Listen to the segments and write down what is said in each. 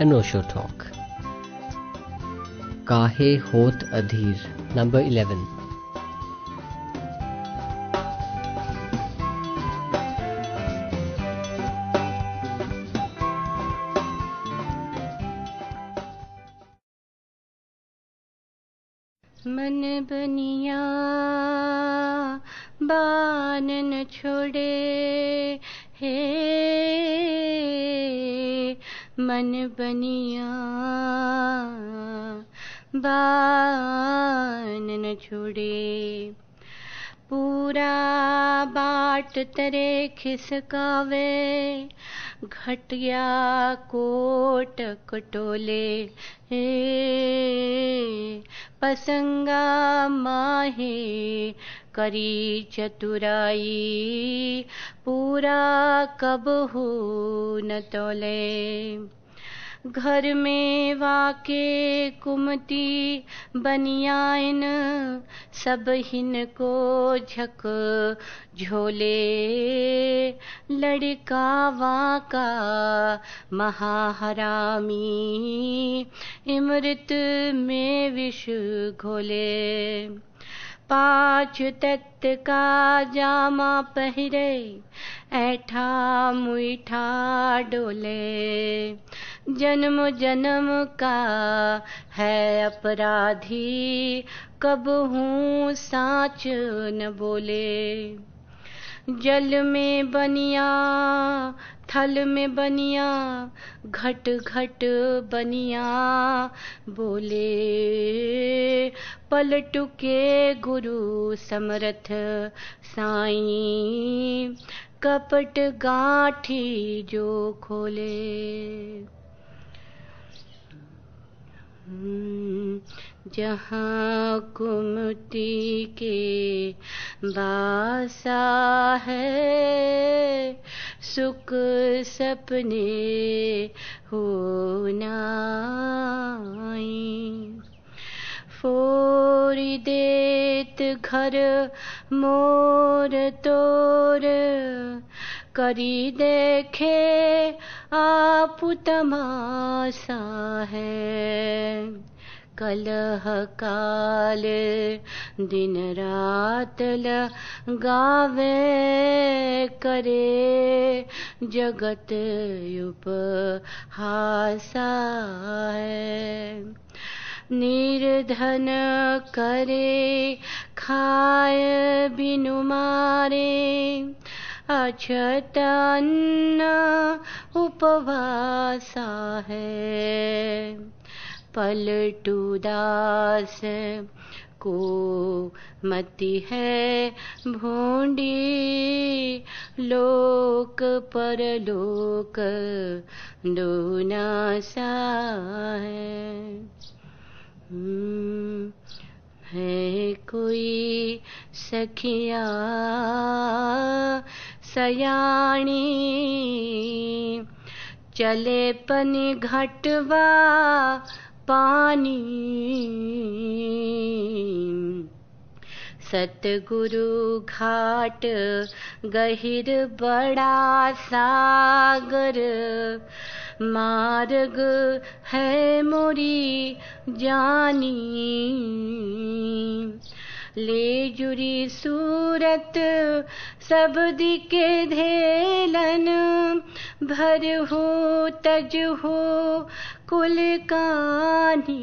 अनोशो talk काहे होत अधीर? Number eleven बान न छोड़े। पूरा बाट तरे खिसकावे घटिया कोट कटोले। हे पसंगा माहे करी चतुराई, पूरा कब हो न तोले। घर में वाके कुमती बनियाइन, सब हिन को झक झोले। लड़का वाका महाहरामी, इमृत में विष घोले। पाँच तत् का जामा पहरे, ऐठा मुठा डोले। जन्म जन्म का है अपराधी, कब हूँ साच न बोले। जल में बनिया, थल में बनिया, घट घट बनिया। बोले, पलटू के गुरु समरथ साई, कपट गाठी जो खोले। जहाँ कुमटी के बासा है, सुख सपने होना फोरी देत घर मोर तोर, करी देखे आप तमाशा है। कलह काल दिन रात गावे करे जगत उपहासा है निर्धन करे खाय बिनु मारे, अछत अन्न उपवासा है पलटू दास को मति है भोंडी। लोक पर लोक सा है। है कोई सखिया सयाणी। चले पनी घटवा पानी। सतगुरु घाट गहिर बड़ा सागर। मार्ग है मोरी जानी ले जुरी सूरत, सब दिके धेलन। भर हो, तज हो, कुल कानी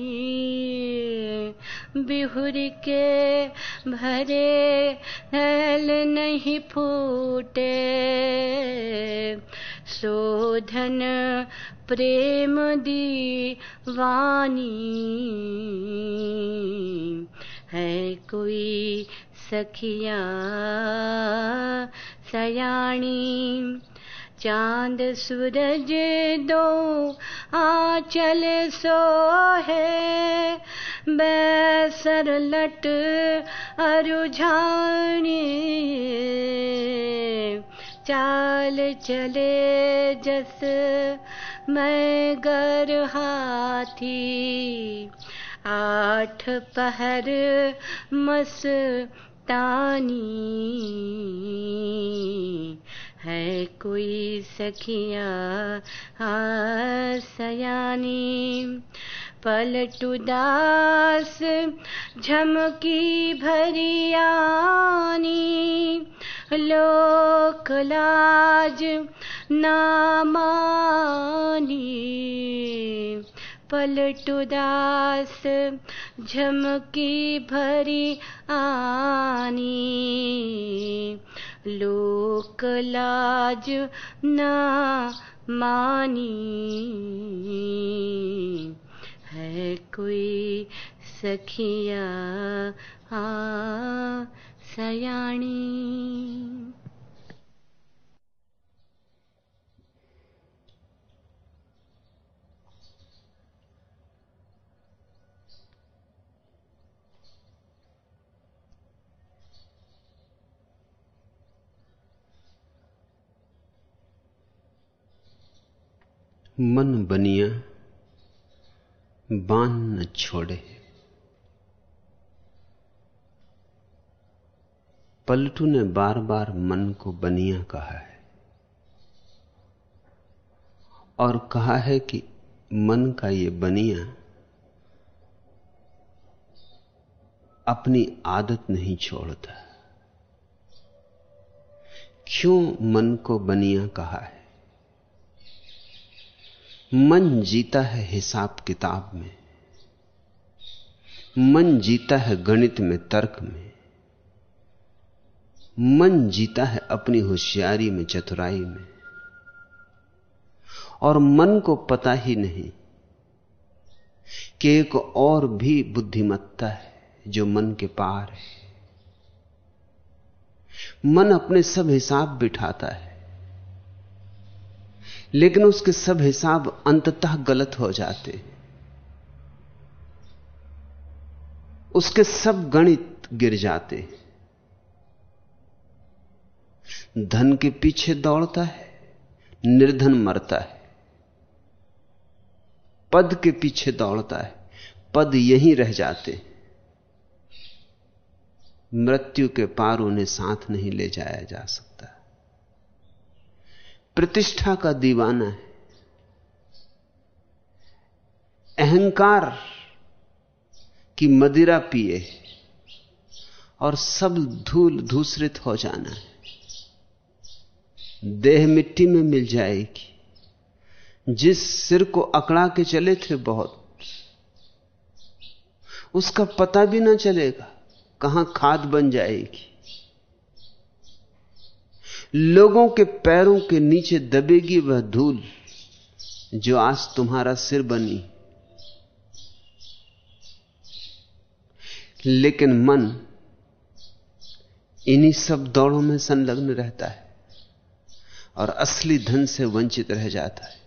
बिहुर के भरे हल नहीं फूटे। शोधन प्रेम दी वानी है कोई सखिया। सयाणी, चाँद सूरज दो आंचल सो है। बैसर लट अरुझानी। चाल चले जस मैं गर हाथी। आठ पहर मस है कोई सखिया सयानी पलटुदास झमकी भरियानी। लोक लाज नामानी। पलटुदास झमकी भरी आनी। लोक लाज ना मानी। है कोई सखिया आ सयाणी मन बनिया बान न छोड़े। पलटू ने बार बार मन को बनिया कहा है और कहा है कि मन का ये बनिया अपनी आदत नहीं छोड़ता। क्यों मन को बनिया कहा है? मन जीता है हिसाब किताब में। मन जीता है गणित में, तर्क में। मन जीता है अपनी होशियारी में, चतुराई में। और मन को पता ही नहीं कि एक और भी बुद्धिमत्ता है जो मन के पार है। मन अपने सब हिसाब बिठाता है। लेकिन उसके सब हिसाब अंततः गलत हो जाते। उसके सब गणित गिर जाते। धन के पीछे दौड़ता है, निर्धन मरता है। पद के पीछे दौड़ता है, पद यहीं रह जाते। मृत्यु के पार उन्हें साथ नहीं ले जाया जा सकता। प्रतिष्ठा का दीवाना है। अहंकार की मदिरा पिए और सब धूल धूसरित हो जाना है। देह मिट्टी में मिल जाएगी। जिस सिर को अकड़ा के चले थे बहुत, उसका पता भी ना चलेगा कहाँ खाद बन जाएगी। लोगों के पैरों के नीचे दबेगी वह धूल, जो आज तुम्हारा सिर बनी। लेकिन मन इन्हीं सब दौड़ों में संलग्न रहता है और असली धन से वंचित रह जाता है।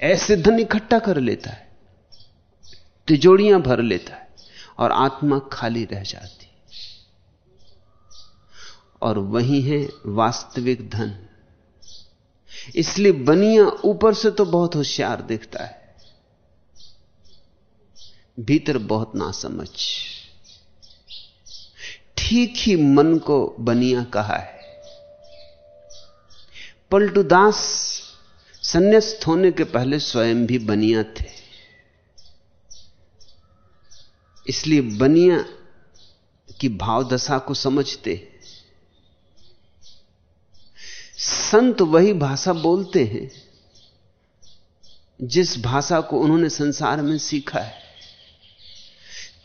ऐसे धन इकट्ठा कर लेता है तिजोड़ियाँ भर लेता है और आत्मा खाली रह जाती और वही है वास्तविक धन। इसलिए बनिया ऊपर से तो बहुत होशियार दिखता है, भीतर बहुत नासमझ। ठीक ही मन को बनिया कहा है। पलटूदास संन्यास्त होने के पहले स्वयं भी बनिया थे। इसलिए बनिया की भावदशा को समझते संत वही भाषा बोलते हैं, जिस भाषा को उन्होंने संसार में सीखा है।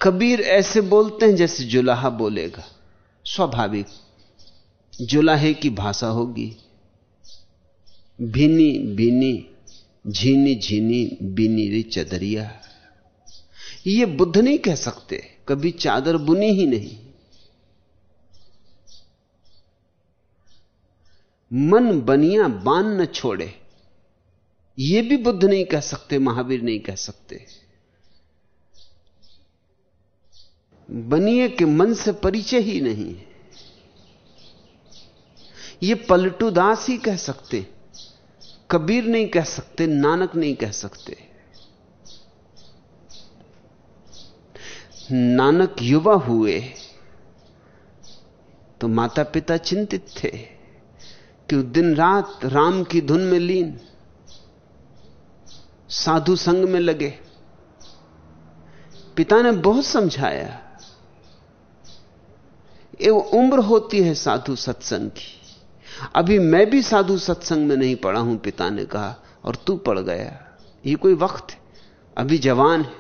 कबीर ऐसे बोलते हैं जैसे जुलाहा बोलेगा। स्वाभाविक, जुलाहे की भाषा होगी। भीनी भीनी, झीनी झीनी, बीनी रे चदरिया। ये बुद्ध नहीं कह सकते, कभी चादर बुनी ही नहीं। मन बनिया बान न छोड़े। ये भी बुद्ध नहीं कह सकते, महावीर नहीं कह सकते। बनिए के मन से परिचय ही नहीं है। ये पलटूदास ही कह सकते, कबीर नहीं कह सकते, नानक नहीं कह सकते। नानक युवा हुए तो माता पिता चिंतित थे। कि दिन रात राम की धुन में लीन, साधु संग में लगे। पिता ने बहुत समझाया ये उम्र होती है साधु सत्संग की। अभी मैं भी साधु सत्संग में नहीं पढ़ा हूँ, पिता ने कहा, और तू पढ़ गया। ये कोई वक्त है। अभी जवान है।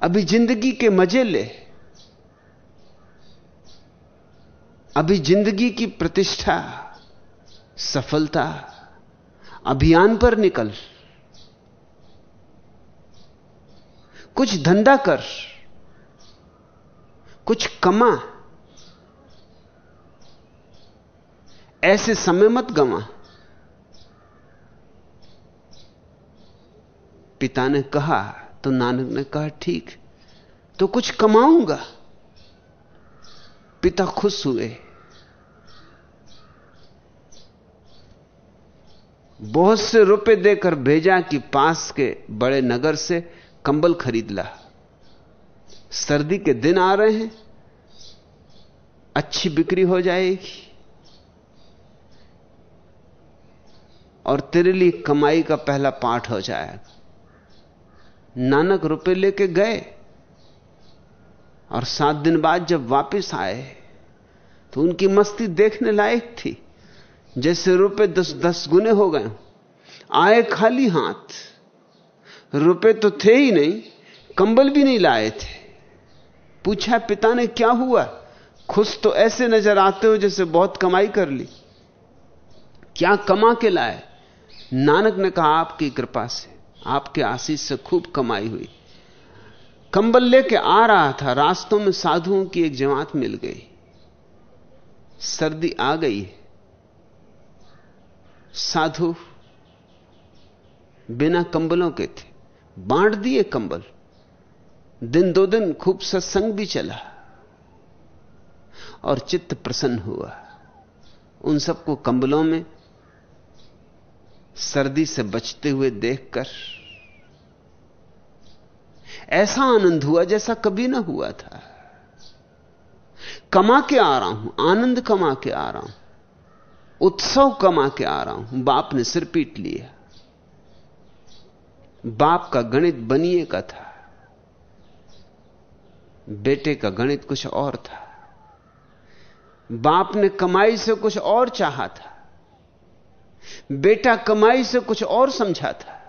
अभी ज़िंदगी के मज़े ले। अभी ज़िंदगी की प्रतिष्ठा, सफलता, अभियान पर निकल। कुछ धंधा कर, कुछ कमा। ऐसे समय मत गवा। पिता ने कहा तो नानक ने कहा, ठीक तो कुछ कमाऊँगा। पिता खुश हुए। बहुत से रुपए देकर भेजा कि पास के बड़े नगर से कंबल खरीद ला। सर्दी के दिन आ रहे हैं, अच्छी बिक्री हो जाएगी। और तेरे लिए कमाई का पहला पाठ हो जाएगा। नानक रुपए लेके गए और सात दिन बाद जब वापस आए तो उनकी मस्ती देखने लायक थी। जैसे रुपए दस दस गुने हो गए, आए खाली हाथ। रुपए तो थे ही नहीं, कंबल भी नहीं लाए थे। पूछा, पिता ने क्या हुआ? खुश तो ऐसे नज़र आते हो जैसे बहुत कमाई कर ली। क्या कमा के लाए? नानक ने कहा, आपकी कृपा से, आपके आशीष से खूब कमाई हुई। कंबल लेके आ रहा था, रास्तों में साधुओं की एक जमात मिल गई। सर्दी आ गई साधु बिना कंबलों के थे। बांट दिए कंबल। दिन दो दिन खूब सत्संग भी चला और चित्त प्रसन्न हुआ। उन सबको कंबलों में सर्दी से बचते हुए देखकर ऐसा आनंद हुआ जैसा कभी ना हुआ था। कमा के आ रहा हूँ, आनंद कमा के आ रहा हूँ। उत्सव कमा के आ रहा हूँ। बाप ने सिर पीट लिया। बाप का गणित बनिए का था। बेटे का गणित कुछ और था। बाप ने कमाई से कुछ और चाहा था। बेटा कमाई से कुछ और समझा था।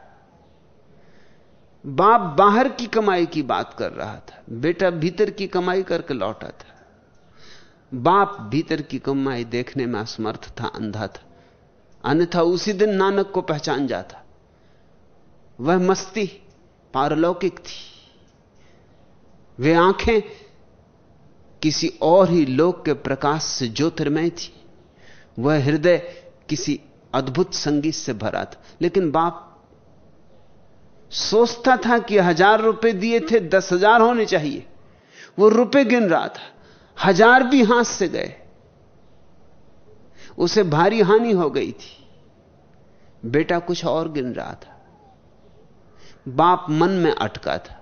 बाप बाहर की कमाई की बात कर रहा था। बेटा भीतर की कमाई करके लौटा था। बाप भीतर की कमाई देखने में असमर्थ था, अंधा था। अन्यथा उसी दिन नानक को पहचान जाता। वह मस्ती पारलौकिक थी। वे आँखें किसी और ही लोक के प्रकाश से ज्योतिर्मय थी। वह हृदय किसी अद्भुत संगीत से भरा था। लेकिन बाप सोचता था कि हज़ार रुपए दिए थे, दस हज़ार होने चाहिए। वो रुपए गिन रहा था। हज़ार भी हाथ से गए। उसे भारी हानि हो गई थी। बेटा कुछ और गिन रहा था। बाप मन में अटका था।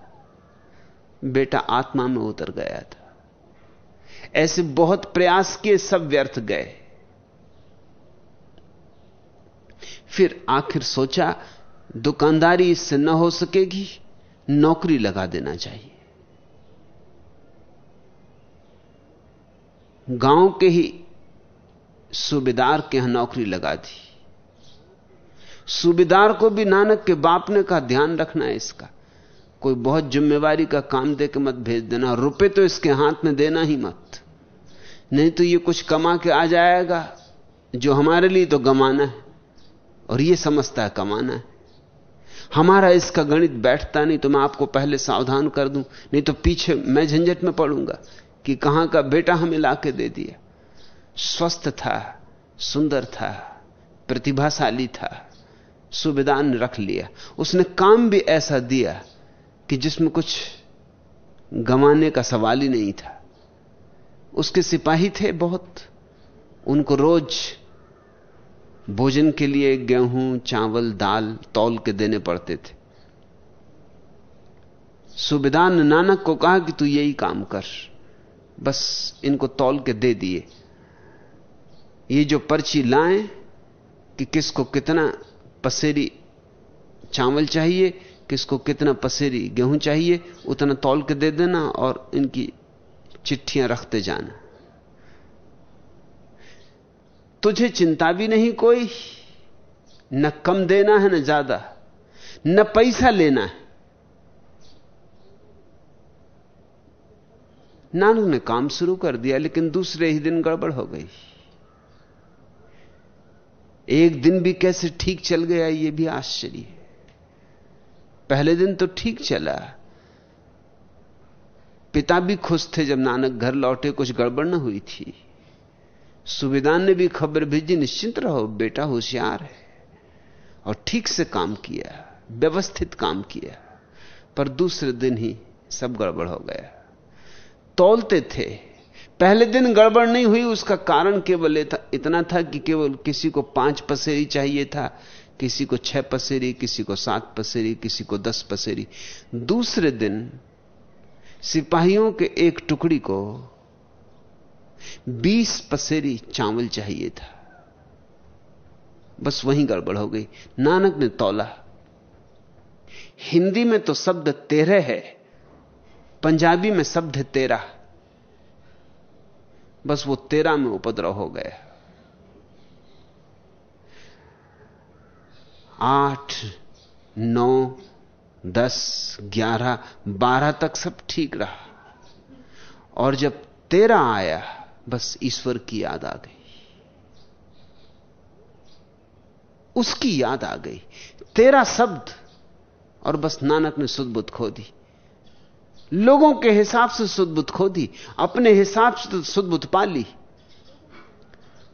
बेटा आत्मा में उतर गया था। ऐसे बहुत प्रयास किए सब व्यर्थ गए। फिर आखिर सोचा, दुकानदारी इससे न हो सकेगी, नौकरी लगा देना चाहिए। गाँव के ही सूबेदार के यहाँ नौकरी लगा दी। सूबेदार को भी नानक के बाप ने कहा, ध्यान रखना है इसका। कोई बहुत जिम्मेवारी का काम दे के मत भेज देना रुपए तो इसके हाथ में देना ही मत। नहीं तो ये कुछ कमा के आ जाएगा, जो हमारे लिए तो गमाना है, और ये समझता है कमाना है। हमारा इसका गणित बैठता नहीं तो मैं आपको पहले सावधान कर दूँ, नहीं तो पीछे मैं झंझट में पड़ूँगा। कि कहाँ का बेटा हमें लाके दे दिया। स्वस्थ था, सुंदर था, प्रतिभाशाली था, सुविधान रख लिया। उसने काम भी ऐसा दिया कि जिसमें कुछ गंवाने का सवाल ही नहीं था। उसके सिपाही थे बहुत। उनको रोज भोजन के लिए गेहूँ, चावल, दाल तौल के देने पड़ते थे। सुबेदार ने नानक को कहा कि तू यही काम कर। बस इनको तौल के दे दिए। ये जो पर्ची लाएँ कि किसको कितना पसेरी चावल चाहिए, किसको कितना पसेरी गेहूँ चाहिए, उतना तौल के दे देना और इनकी चिट्ठियाँ रखते जाना। तुझे चिंता भी नहीं कोई? न कम देना है, न ज़्यादा। न पैसा लेना है। नानक ने काम शुरू कर दिया, लेकिन दूसरे ही दिन गड़बड़ हो गई। एक दिन भी कैसे ठीक चल गया यह भी आश्चर्य पहले दिन तो ठीक चला। पिता भी खुश थे जब नानक घर लौटे, कुछ गड़बड़ न हुई थी। सुविधान ने भी खबर भेजी, निश्चिंत रहो, बेटा होशियार है। और ठीक से काम किया, व्यवस्थित काम किया। पर दूसरे दिन ही सब गड़बड़ हो गया। तौलते थे। पहले दिन गड़बड़ नहीं हुई, उसका कारण केवल इतना था कि केवल किसी को पाँच पसेरी चाहिए था, किसी को छह पसेरी, किसी को सात पसेरी, किसी को दस पसेरी। दूसरे दिन सिपाहियों के एक टुकड़ी को बीस पसेरी चावल चाहिए था। बस वहीं गड़बड़ हो गई। नानक ने तोला। हिंदी में तो शब्द तेरह है। पंजाबी में शब्द है तेरा। बस वो तेरा में उपद्रव हो गया। आठ, नौ, दस, ग्यारह, बारह तक सब ठीक रहा। और जब तेरा आया, बस ईश्वर की याद आ गई। उसकी याद आ गई। तेरा शब्द और बस नानक ने सुदबुद्ध खो दी। लोगों के हिसाब से सुदबुद्ध खो दी अपने हिसाब से तो सुदबुद्ध पा ली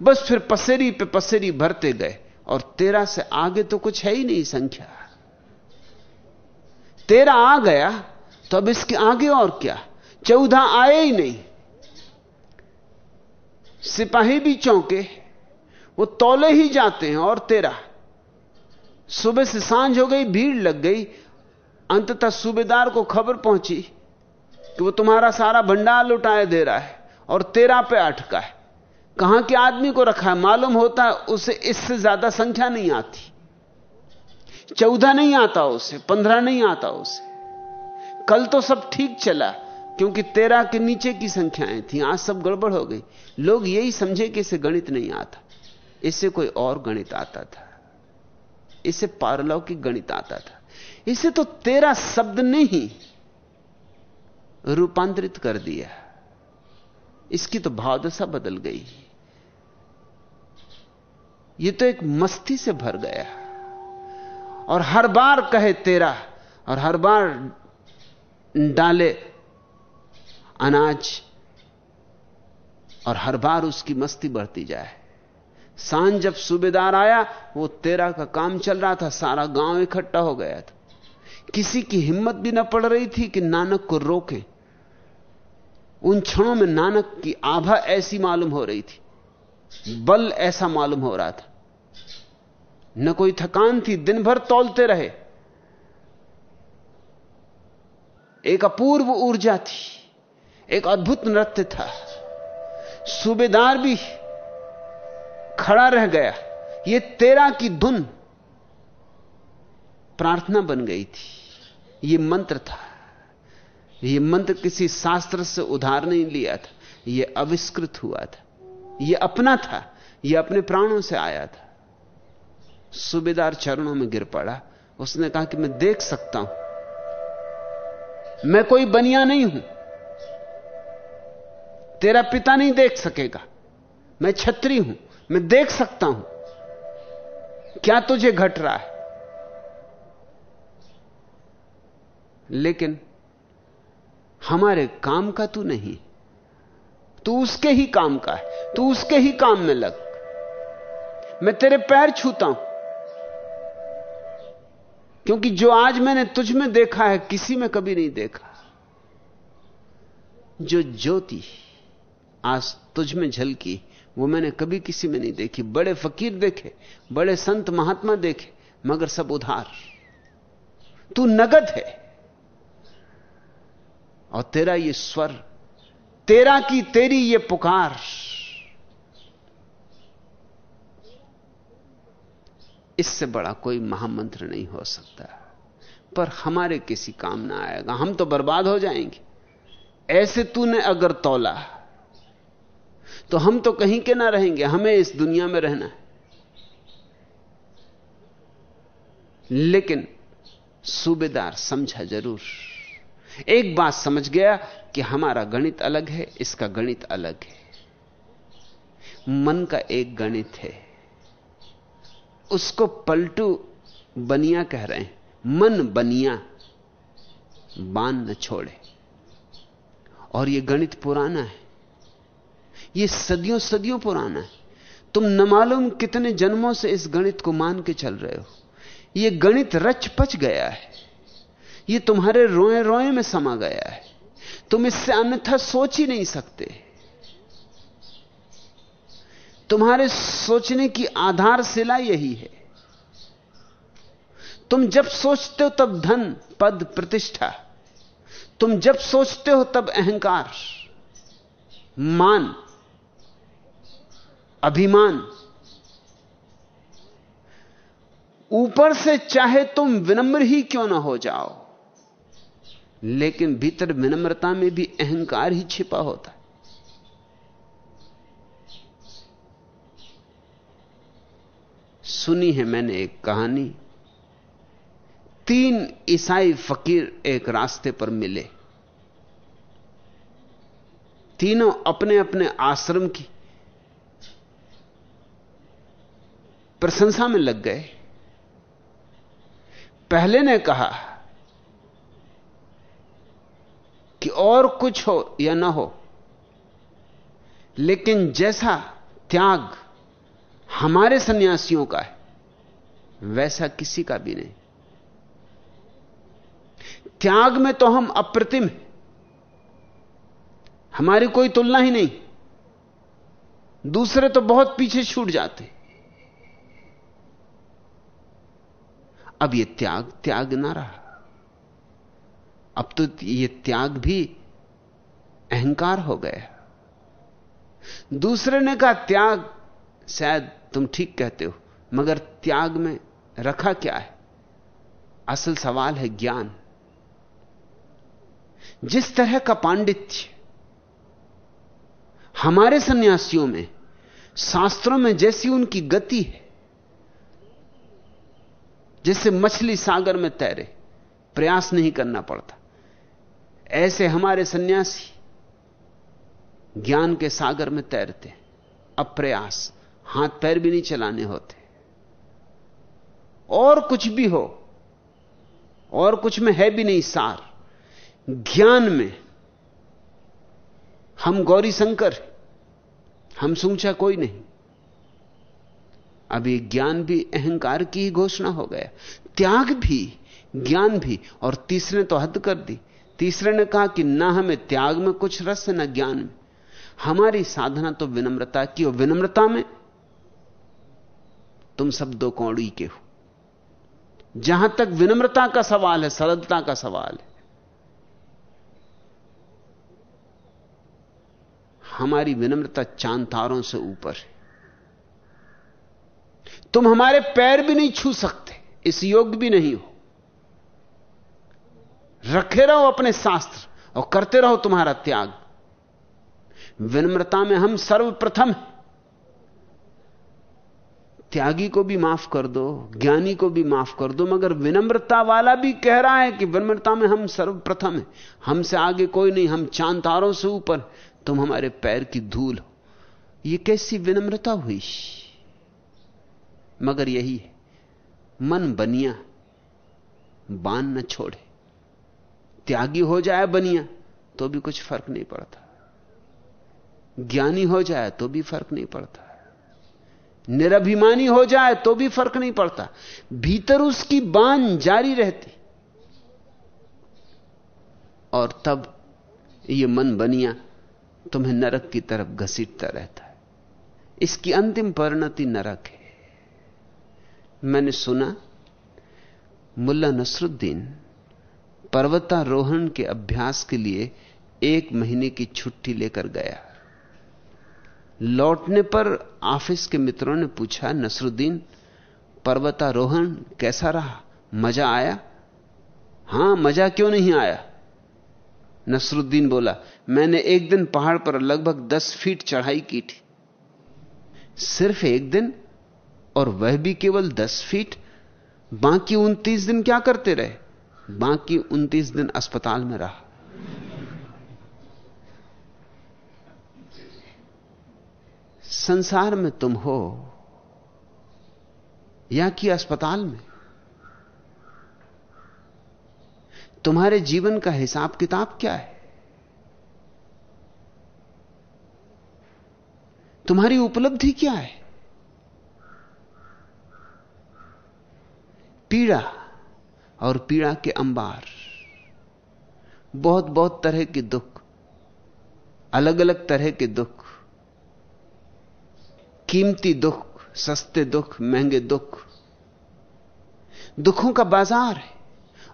बस फिर पसेरी पे पसेरी भरते गए, और तेरह से आगे तो कुछ है ही नहीं संख्या। तेरह आ गया तो अब इसके आगे और क्या? चौदह आए ही नहीं। सिपाही भी चौंके, वो तौले ही जाते हैं, और तेरह सुबह से साँझ हो गई, भीड़ लग गई, अंततः सूबेदार को खबर पहुँची। कि वो तुम्हारा सारा भंडार लुटाए दे रहा है और तेरा पे अटका है। कहाँ के आदमी को रखा है? मालूम होता है उसे इससे ज़्यादा संख्या नहीं आती। चौदह नहीं आता उसे, पंद्रह नहीं आता उसे। कल तो सब ठीक चला, क्योंकि तेरह के नीचे की संख्याएँ थी। आज सब गड़बड़ हो गई। लोग यही समझे कि इसे गणित नहीं आता। इससे कोई और गणित आता था। इसे पारलौकिक गणित आता था। इसे तो तेरा शब्द ने ही रूपांतरित कर दिया। इसकी तो भावदशा बदल गई। ये तो एक मस्ती से भर गया। और हर बार कहे तेरा, और हर बार डाले अनाज, और हर बार उसकी मस्ती बढ़ती जाए। साँझ जब सूबेदार आया, वो तेरा का काम चल रहा था, सारा गाँव इकट्ठा हो गया था। किसी की हिम्मत भी ना पड़ रही थी कि नानक को रोके। उन क्षणों में नानक की आभा ऐसी मालूम हो रही थी, बल ऐसा मालूम हो रहा था। न कोई थकान थी दिन भर तौलते रहे। एक अपूर्व ऊर्जा थी, एक अद्भुत नृत्य था। सूबेदार भी खड़ा रह गया। ये तेरा की धुन प्रार्थना बन गई थी। ये मंत्र था। ये मंत्र किसी शास्त्र से उधार नहीं लिया था। ये अविष्कृत हुआ था। ये अपना था। ये अपने प्राणों से आया था। सूबेदार चरणों में गिर पड़ा। उसने कहा कि मैं देख सकता हूँ। मैं कोई बनिया नहीं हूँ। तेरा पिता नहीं देख सकेगा। मैं छत्री हूँ। मैं देख सकता हूँ। क्या तुझे घट रहा है? लेकिन हमारे काम का तू नहीं। तू उसके ही काम का है, तू उसके ही काम में लग। मैं तेरे पैर छूता हूँ। क्योंकि जो आज मैंने तुझ में देखा है, किसी में कभी नहीं देखा। जो ज्योति आज तुझ में झलकी, वो मैंने कभी किसी में नहीं देखी। बड़े फकीर देखे, बड़े संत महात्मा देखे, मगर सब उधार। तू नगद है। और तेरा ये स्वर, तेरा की तेरी ये पुकार। इससे बड़ा कोई महामंत्र नहीं हो सकता। पर हमारे किसी काम ना आएगा। हम तो बर्बाद हो जाएँगे। ऐसे तूने अगर तोला तो हम तो कहीं के ना रहेंगे। हमें इस दुनिया में रहना है। लेकिन सूबेदार समझा ज़रूर। एक बात समझ गया कि हमारा गणित अलग है, इसका गणित अलग है। मन का एक गणित है। उसको पलटू बनिया कह रहे हैं। मन बनिया, बान न छोड़े। और यह गणित पुराना है। यह सदियों सदियों पुराना है। तुम न मालूम कितने जन्मों से इस गणित को मान के चल रहे हो। यह गणित रच पच गया है। यह तुम्हारे रोए रोए में समा गया है। तुम इससे अन्यथा सोच ही नहीं सकते। तुम्हारे सोचने की आधारशिला यही है। तुम जब सोचते हो तब धन, पद, प्रतिष्ठा। तुम जब सोचते हो तब अहंकार, मान, अभिमान। ऊपर से चाहे तुम विनम्र ही क्यों ना हो जाओ। लेकिन भीतर विनम्रता में भी अहंकार ही छिपा होता है। सुनी है मैंने एक कहानी। तीन ईसाई फकीर एक रास्ते पर मिले। तीनों अपने अपने आश्रम की प्रशंसा में लग गए। पहले ने कहा कि और कुछ हो या ना हो। लेकिन जैसा त्याग हमारे सन्यासियों का है, वैसा किसी का भी नहीं। त्याग में तो हम अप्रतिम हैं। हमारी कोई तुलना ही नहीं। दूसरे तो बहुत पीछे छूट जाते। अब यह त्याग त्याग ना रहा। अब तो यह त्याग भी अहंकार हो गया दूसरे ने कहा, त्याग, शायद तुम ठीक कहते हो, मगर त्याग में रखा क्या है? असल सवाल है ज्ञान। जिस तरह का पांडित्य हमारे सन्यासियों में, शास्त्रों में जैसी उनकी गति है, जैसे मछली सागर में तैरे, प्रयास नहीं करना पड़ता। ऐसे हमारे सन्यासी ज्ञान के सागर में तैरते, अप्रयास, हाथ पैर भी नहीं चलाने होते। और कुछ भी हो, और कुछ में है भी नहीं सार। ज्ञान में हम गौरी शंकर हम सूचा कोई नहीं। अभी ज्ञान भी अहंकार की ही घोषणा हो गया। त्याग भी, ज्ञान भी, और तीसरे तो हद कर दी। तीसरे ने कहा कि ना हमें त्याग में कुछ रस है ना ज्ञान में। हमारी साधना तो विनम्रता की, और विनम्रता में तुम सब दो कौड़ी के हो। जहाँ तक विनम्रता का सवाल है, सरलता का सवाल है। हमारी विनम्रता चाँद तारों से ऊपर है। तुम हमारे पैर भी नहीं छू सकते, इस योग्य भी नहीं हो। रखे रहो अपने शास्त्र और करते रहो तुम्हारा त्याग। विनम्रता में हम सर्वप्रथम त्यागी को भी माफ़ कर दो, ज्ञानी को भी माफ़ कर दो, मगर विनम्रता वाला भी कह रहा है कि विनम्रता में हम सर्वप्रथम हैं। हमसे आगे कोई नहीं, हम चाँद तारों से ऊपर, तुम हमारे पैर की धूल हो। यह कैसी विनम्रता हुई? मगर यही है, मन बनिया बाँध न छोड़े। त्यागी हो जाए बनिया तो भी कुछ फ़र्क नहीं पड़ता। ज्ञानी हो जाए तो भी फ़र्क नहीं पड़ता। निरभिमानी हो जाए तो भी फ़र्क नहीं पड़ता। भीतर उसकी बान जारी रहती। और तब ये मन बनिया, तुम्हें नरक की तरफ़ घसीटता रहता है। इसकी अंतिम परिणति नरक है। मैंने सुना, मुल्ला नसरुद्दीन पर्वतारोहण के अभ्यास के लिए एक महीने की छुट्टी लेकर गया। लौटने पर ऑफ़िस के मित्रों ने पूछा, नसरुद्दीन, पर्वतारोहण कैसा रहा? मज़ा आया? हाँ, मज़ा क्यों नहीं आया? नसरुद्दीन बोला, मैंने एक दिन पहाड़ पर लगभग दस फीट चढ़ाई की थी। सिर्फ़ एक दिन? और वह भी केवल दस फीट? बाकी उनतीस दिन क्या करते रहे? बाकी उनतीस दिन अस्पताल में रहा। संसार में तुम हो या कि अस्पताल में? तुम्हारे जीवन का हिसाब किताब क्या है? तुम्हारी उपलब्धि क्या है? पीड़ा और पीड़ा के अंबार। बहुत बहुत तरह के दुख अलग अलग तरह के दुख, कीमती दुख, सस्ते दुख, महँगे दुख। दुखों का बाज़ार है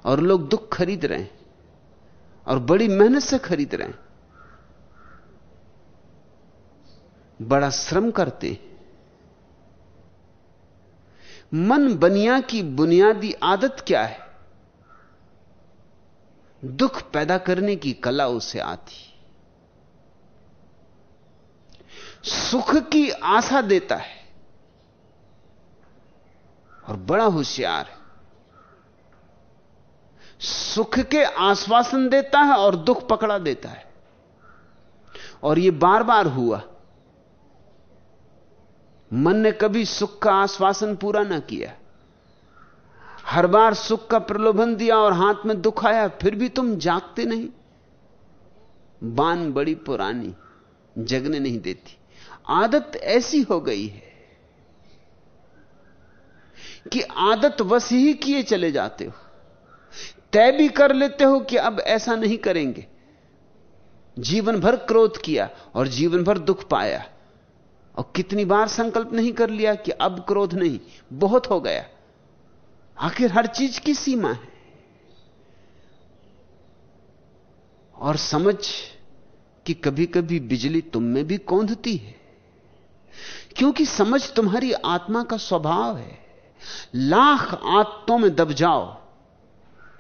और लोग दुख खरीद रहे हैं और बड़ी मेहनत से खरीद रहे हैं। बड़ा श्रम करते हैं। मन बनिया की बुनियादी आदत क्या है? दुख पैदा करने की कला उसे आती। सुख की आशा देता है और बड़ा होशियार है। सुख के आश्वासन देता है और दुख पकड़ा देता है। और यह बार बार हुआ। मन ने कभी सुख का आश्वासन पूरा ना किया। हर बार सुख का प्रलोभन दिया और हाथ में दुख आया, फिर भी तुम जागते नहीं। बान बड़ी पुरानी, जगने नहीं देती। आदत ऐसी हो गई है कि आदत वश ही किए चले जाते हो। तय भी कर लेते हो कि अब ऐसा नहीं करेंगे। जीवन भर क्रोध किया और जीवन भर दुख पाया। और कितनी बार संकल्प नहीं कर लिया कि अब क्रोध नहीं, बहुत हो गया। आखिर हर चीज़ की सीमा है। और समझ कि कभी कभी बिजली तुम में भी कौंधती है। क्योंकि समझ तुम्हारी आत्मा का स्वभाव है। लाख आत्तों में दब जाओ,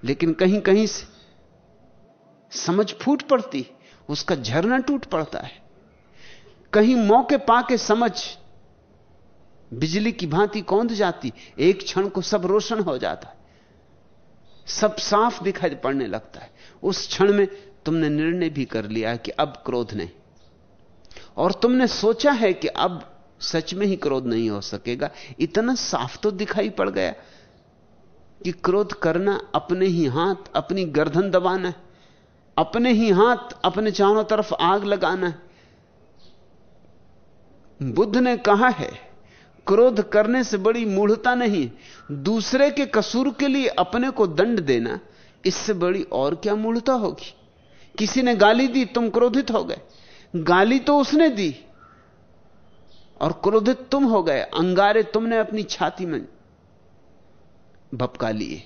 लेकिन कहीं कहीं से समझ फूट पड़ती, उसका झरना टूट पड़ता है। कहीं मौके पाके समझ बिजली की भांति कौंध जाती, एक क्षण को सब रोशन हो जाता है। सब साफ़ दिखाई पड़ने लगता है। उस क्षण में तुमने निर्णय भी कर लिया है कि अब क्रोध नहीं। और तुमने सोचा है कि अब सच में ही क्रोध नहीं हो सकेगा। इतना साफ़ तो दिखाई पड़ गया कि क्रोध करना अपने ही हाथ, अपनी गर्दन दबाना है। अपने ही हाथ, अपने चारों तरफ़ आग लगाना है। बुद्ध ने कहा है क्रोध करने से बड़ी मूढ़ता नहीं। दूसरे के कसूर के लिए अपने को दंड देना, इससे बड़ी और क्या मूढ़ता होगी? किसी ने गाली दी, तुम क्रोधित हो गए। गाली तो उसने दी, और क्रोधित तुम हो गए। अंगारे तुमने अपनी छाती में भपका लिए,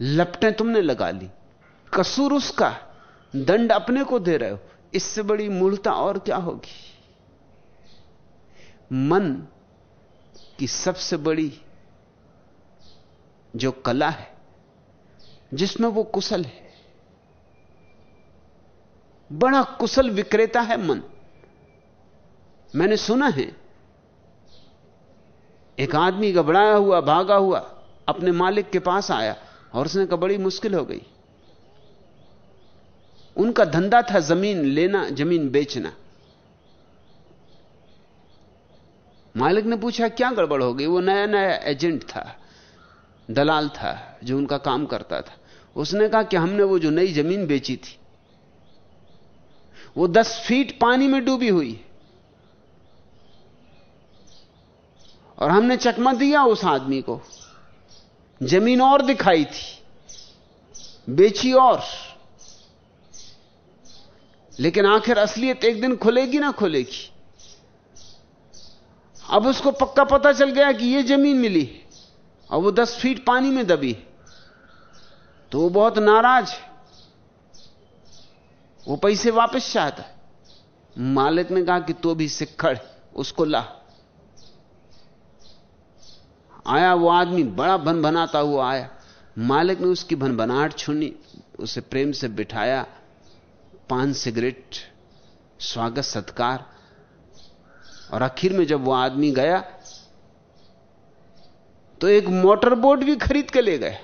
लपटें तुमने लगा ली। कसूर उसका, दंड अपने को दे रहे हो, इससे बड़ी मूर्ता और क्या होगी? मन की सबसे बड़ी जो कला है, जिसमें वो कुशल है। बड़ा कुशल विक्रेता है मन। मैंने सुना है, एक आदमी घबराया हुआ, भागा हुआ, अपने मालिक के पास आया और उसने कहा, बड़ी मुश्किल हो गई। उनका धंधा था ज़मीन लेना, ज़मीन बेचना। मालिक ने पूछा, क्या गड़बड़ हो गई? वो नया नया एजेंट था, दलाल था, जो उनका काम करता था। उसने कहा कि हमने वो जो नई ज़मीन बेची थी, वो दस फीट पानी में डूबी हुई। और हमने चकमा दिया उस आदमी को। ज़मीन और दिखाई थी, बेची और। लेकिन आखिर असलियत एक दिन खुलेगी ना खुलेगी? अब उसको पक्का पता चल गया कि यह ज़मीन मिली और वो दस फीट पानी में दबी। तो वो बहुत नाराज़। वो पैसे वापस चाहता है। मालिक ने कहा कि तू भी सिक्खड़ उसको ला। आया वो आदमी, बड़ा भन बनाता हुआ आया। मालिक ने उसकी भन बनाहट छुनी, उसे प्रेम से बिठाया। पान, सिगरेट, स्वागत, सत्कार। और आखिर में जब वो आदमी गया तो एक मोटर बोट भी खरीद के ले गए।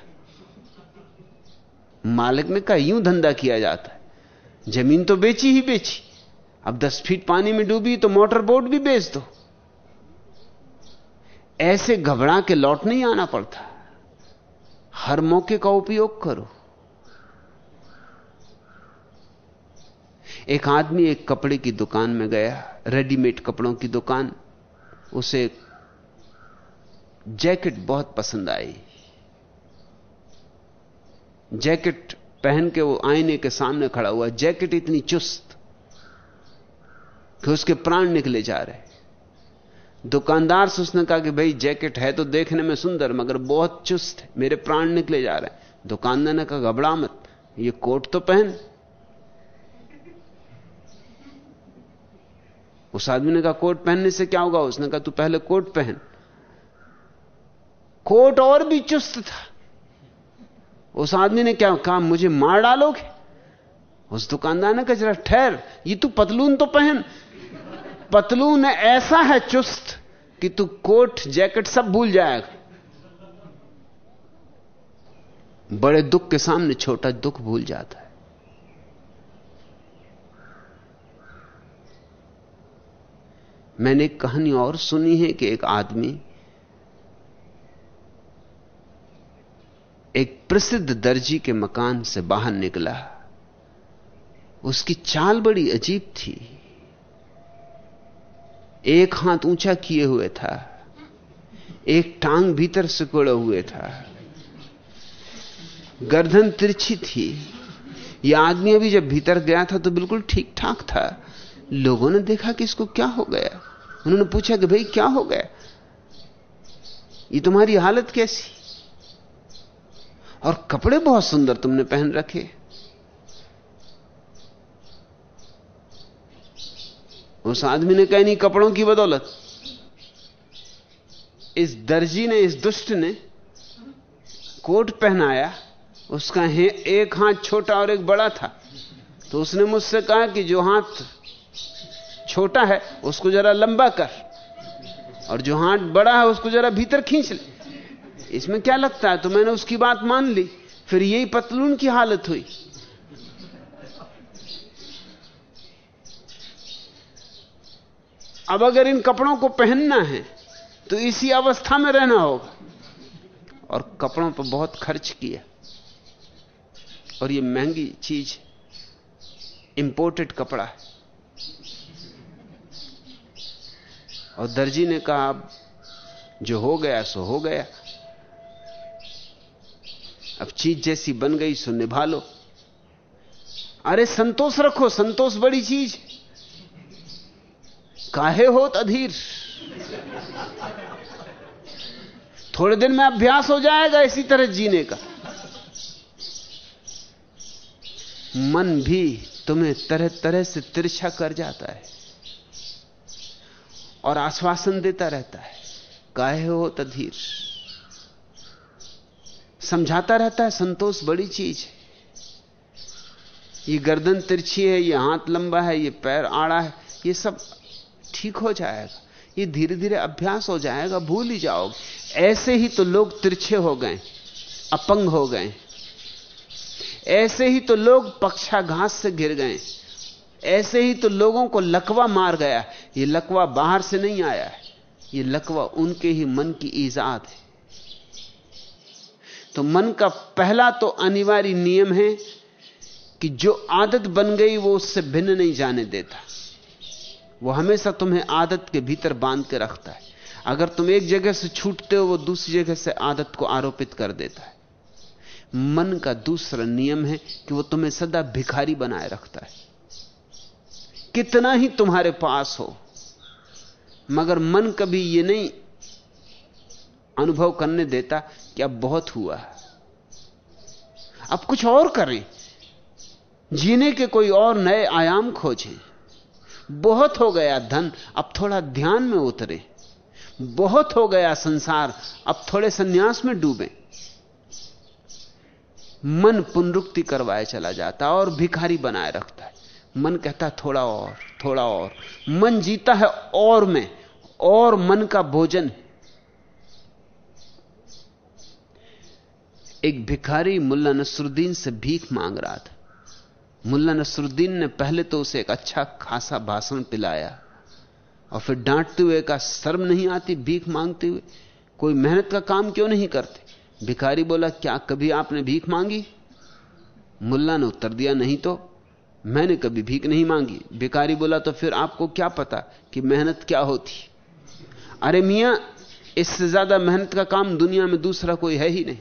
मालिक ने कहा, यूँ धंधा किया जाता है। ज़मीन तो बेची ही बेची। अब दस फीट पानी में डूबी तो मोटर बोट भी बेच दो। ऐसे घबरा के लौट नहीं आना पड़ता। हर मौके का उपयोग करो। एक आदमी एक कपड़े की दुकान में गया। रेडीमेड कपड़ों की दुकान, उसे जैकेट बहुत पसंद आई। जैकेट पहन के वो आईने के सामने खड़ा हुआ, जैकेट इतनी चुस्त कि उसके प्राण निकले जा रहे। दुकानदार से उसने कहा कि भाई, जैकेट है तो देखने में सुंदर, मगर बहुत चुस्त है, मेरे प्राण निकले जा रहे हैं। दुकानदार ने कहा, घबरा मत, ये कोट तो पहन। उस आदमी ने कहा, कोट पहनने से क्या होगा? उसने कहा, तू पहले कोट पहन। कोट और भी चुस्त था। उस आदमी ने क्या कहा, मुझे मार डालोगे? उस दुकानदार ने कहा, जरा ठहर, ये तू पतलून तो पहन। पतलून ऐसा है चुस्त कि तू कोट, जैकेट सब भूल जाएगा। बड़े दुख के सामने छोटा दुख भूल जाता है। मैंने कहानी और सुनी है कि एक आदमी एक प्रसिद्ध दर्जी के मकान से बाहर निकला। उसकी चाल बड़ी अजीब थी। एक हाथ ऊँचा किए हुए था, एक टांग भीतर सिकोड़े हुए था। गर्दन तिरछी थी। यह आदमी अभी जब भीतर गया था तो बिल्कुल ठीक ठाक था। लोगों ने देखा कि इसको क्या हो गया? उन्होंने पूछा कि भाई, क्या हो गया? ये तुम्हारी हालत कैसी? और कपड़े बहुत सुंदर तुमने पहन रखे। उस आदमी ने कहा नहीं कपड़ों की बदौलत। इस दर्जी ने, इस दुष्ट ने कोट पहनाया। उसका है, एक हाथ छोटा और एक बड़ा था। तो उसने मुझसे कहा कि जो हाथ छोटा है, उसको जरा लंबा कर। और जो हाथ बड़ा है, उसको जरा भीतर खींच ले। इसमें क्या लगता है? तो मैंने उसकी बात मान ली। फिर यही पतलून की हालत हुई। अब अगर इन कपड़ों को पहनना है तो इसी अवस्था में रहना होगा। और कपड़ों पर बहुत खर्च किया। और ये महँगी चीज़ इंपोर्टेड कपड़ा है। और दर्जी ने कहा, अब जो हो गया, सो हो गया। अब चीज़ जैसी बन गई, सो निभा लो। अरे संतोष रखो, संतोष बड़ी चीज़। काहे होत अधीर? थोड़े दिन में अभ्यास हो जाएगा इसी तरह जीने का। मन भी तुम्हें तरह तरह से तिरछा कर जाता है। और आश्वासन देता रहता है। काहे हो तधीर समझाता रहता है, संतोष बड़ी चीज़ है। ये गर्दन तिरछी है, ये हाथ लंबा है, ये पैर आड़ा है, ये सब ठीक हो जाएगा। ये धीरे धीरे अभ्यास हो जाएगा, भूल ही जाओगे। ऐसे ही तो लोग तिरछे हो गए, अपंग हो गए। ऐसे ही तो लोग पक्षाघात से घिर गए। ऐसे ही तो लोगों को लकवा मार गया ये लकवा बाहर से नहीं आया है। ये लकवा उनके ही मन की ईजाद है। तो मन का पहला तो अनिवार्य नियम है कि जो आदत बन गई वो उससे भिन्न नहीं जाने देता। वो हमेशा तुम्हें आदत के भीतर बाँध के रखता है। अगर तुम एक जगह से छूटते हो, वो दूसरी जगह से आदत को आरोपित कर देता है। मन का दूसरा नियम है कि वो तुम्हें सदा भिखारी बनाए रखता है। कितना ही तुम्हारे पास हो। मगर मन कभी ये नहीं अनुभव करने देता कि अब बहुत हुआ। अब कुछ और करें। जीने के कोई और नए आयाम खोजें। बहुत हो गया धन, अब थोड़ा ध्यान में उतरे। बहुत हो गया संसार, अब थोड़े सन्यास में डूबे। मन पुनरुक्ति करवाए चला जाता और भिखारी बनाए रखता है। मन कहता थोड़ा और थोड़ा और। मन जीता है और में, और मन का भोजन एक भिखारी मुल्ला नसरुद्दीन से भीख मांग रहा था। मुल्ला नसरुद्दीन ने पहले तो उसे एक अच्छा खासा भाषण पिलाया और फिर डांटते हुए का शर्म नहीं आती भीख मांगते हुए? कोई मेहनत का काम क्यों नहीं करते? भिखारी बोला, क्या कभी आपने भीख मांगी? मुल्ला ने उत्तर दिया, नहीं तो। मैंने कभी भीख नहीं मांगी। भिखारी बोला तो फिर आपको क्या पता कि मेहनत क्या होती? अरे मियाँ, इससे ज़्यादा मेहनत का काम दुनिया में दूसरा कोई है ही नहीं।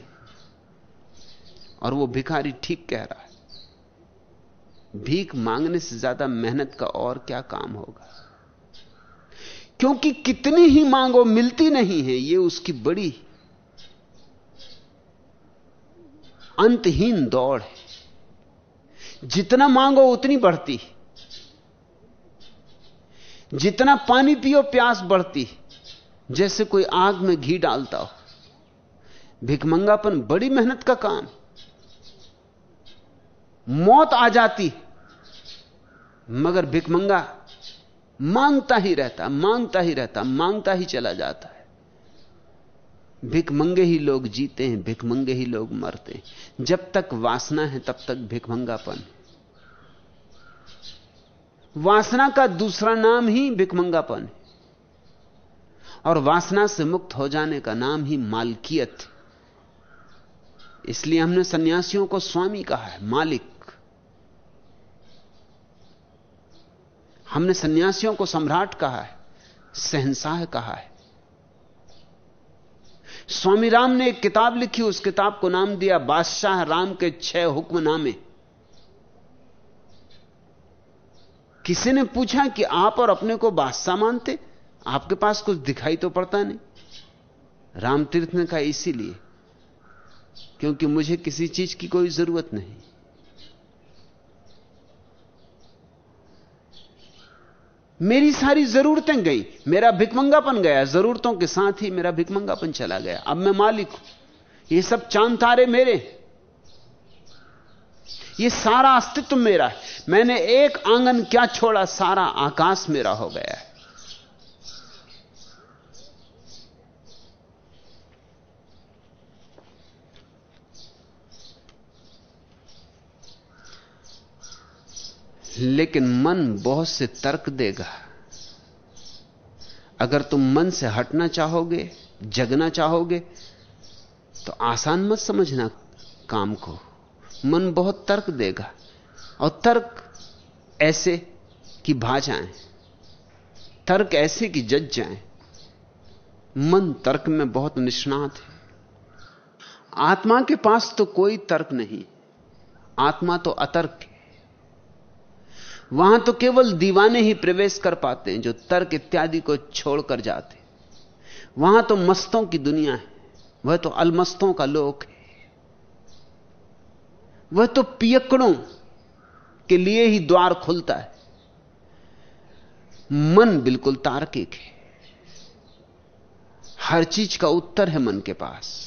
और वो भिखारी ठीक कह रहा है, भीख मांगने से ज़्यादा मेहनत का और क्या काम होगा? क्योंकि कितनी ही मांगो मिलती नहीं है, ये उसकी बड़ी अंतहीन दौड़ है। जितना मांगो उतनी बढ़ती। जितना पानी पियो, प्यास बढ़ती। जैसे कोई आग में घी डालता हो। भिकमंगापन बड़ी मेहनत का काम। मौत आ जाती। मगर भिकमंगा माँगता ही रहता, माँगता ही रहता, माँगता ही चला जाता। भिकमंगे ही लोग जीते हैं भिकमंगे ही लोग मरते हैं। जब तक वासना है, तब तक भिकमंगापन वासना का दूसरा नाम ही भिकमंगापन है। और वासना से मुक्त हो जाने का नाम ही मालकियत इसलिए हमने सन्यासियों को स्वामी कहा है, मालिक। हमने सन्यासियों को सम्राट कहा है सहनशाह कहा है। स्वामी राम ने एक किताब लिखी, उस किताब को नाम दिया बादशाह राम के छह हुक्मनामे। किसी ने पूछा कि आप और अपने को बादशाह मानते? आपके पास कुछ दिखाई तो पड़ता नहीं। रामतीर्थ ने कहा, इसीलिए, क्योंकि मुझे किसी चीज़ की कोई ज़रूरत नहीं। मेरी सारी जरूरतें गई, मेरा भिकमंगापन गया, जरूरतों के साथ ही मेरा भिकमंगापन चला गया। अब मैं मालिक हूँ। ये सब चाँद तारे मेरे। ये सारा अस्तित्व मेरा है। मैंने एक आँगन क्या छोड़ा, सारा आकाश मेरा हो गया है। लेकिन मन बहुत से तर्क देगा। अगर तुम मन से हटना चाहोगे, जगना चाहोगे तो आसान मत समझना काम को। मन बहुत तर्क देगा। और तर्क ऐसे कि भा जाएँ। तर्क ऐसे कि जज जाए। मन तर्क में बहुत निष्णात है। आत्मा के पास तो कोई तर्क नहीं। आत्मा तो अतर्क है। वहाँ तो केवल दीवाने ही प्रवेश कर पाते हैं, जो तर्क इत्यादि को छोड़कर जाते वहाँ तो मस्तों की दुनिया है, वह तो अलमस्तों का लोक है। वह तो पियकड़ों के लिए ही द्वार खुलता है। मन बिल्कुल तार्किक है। हर चीज़ का उत्तर है मन के पास।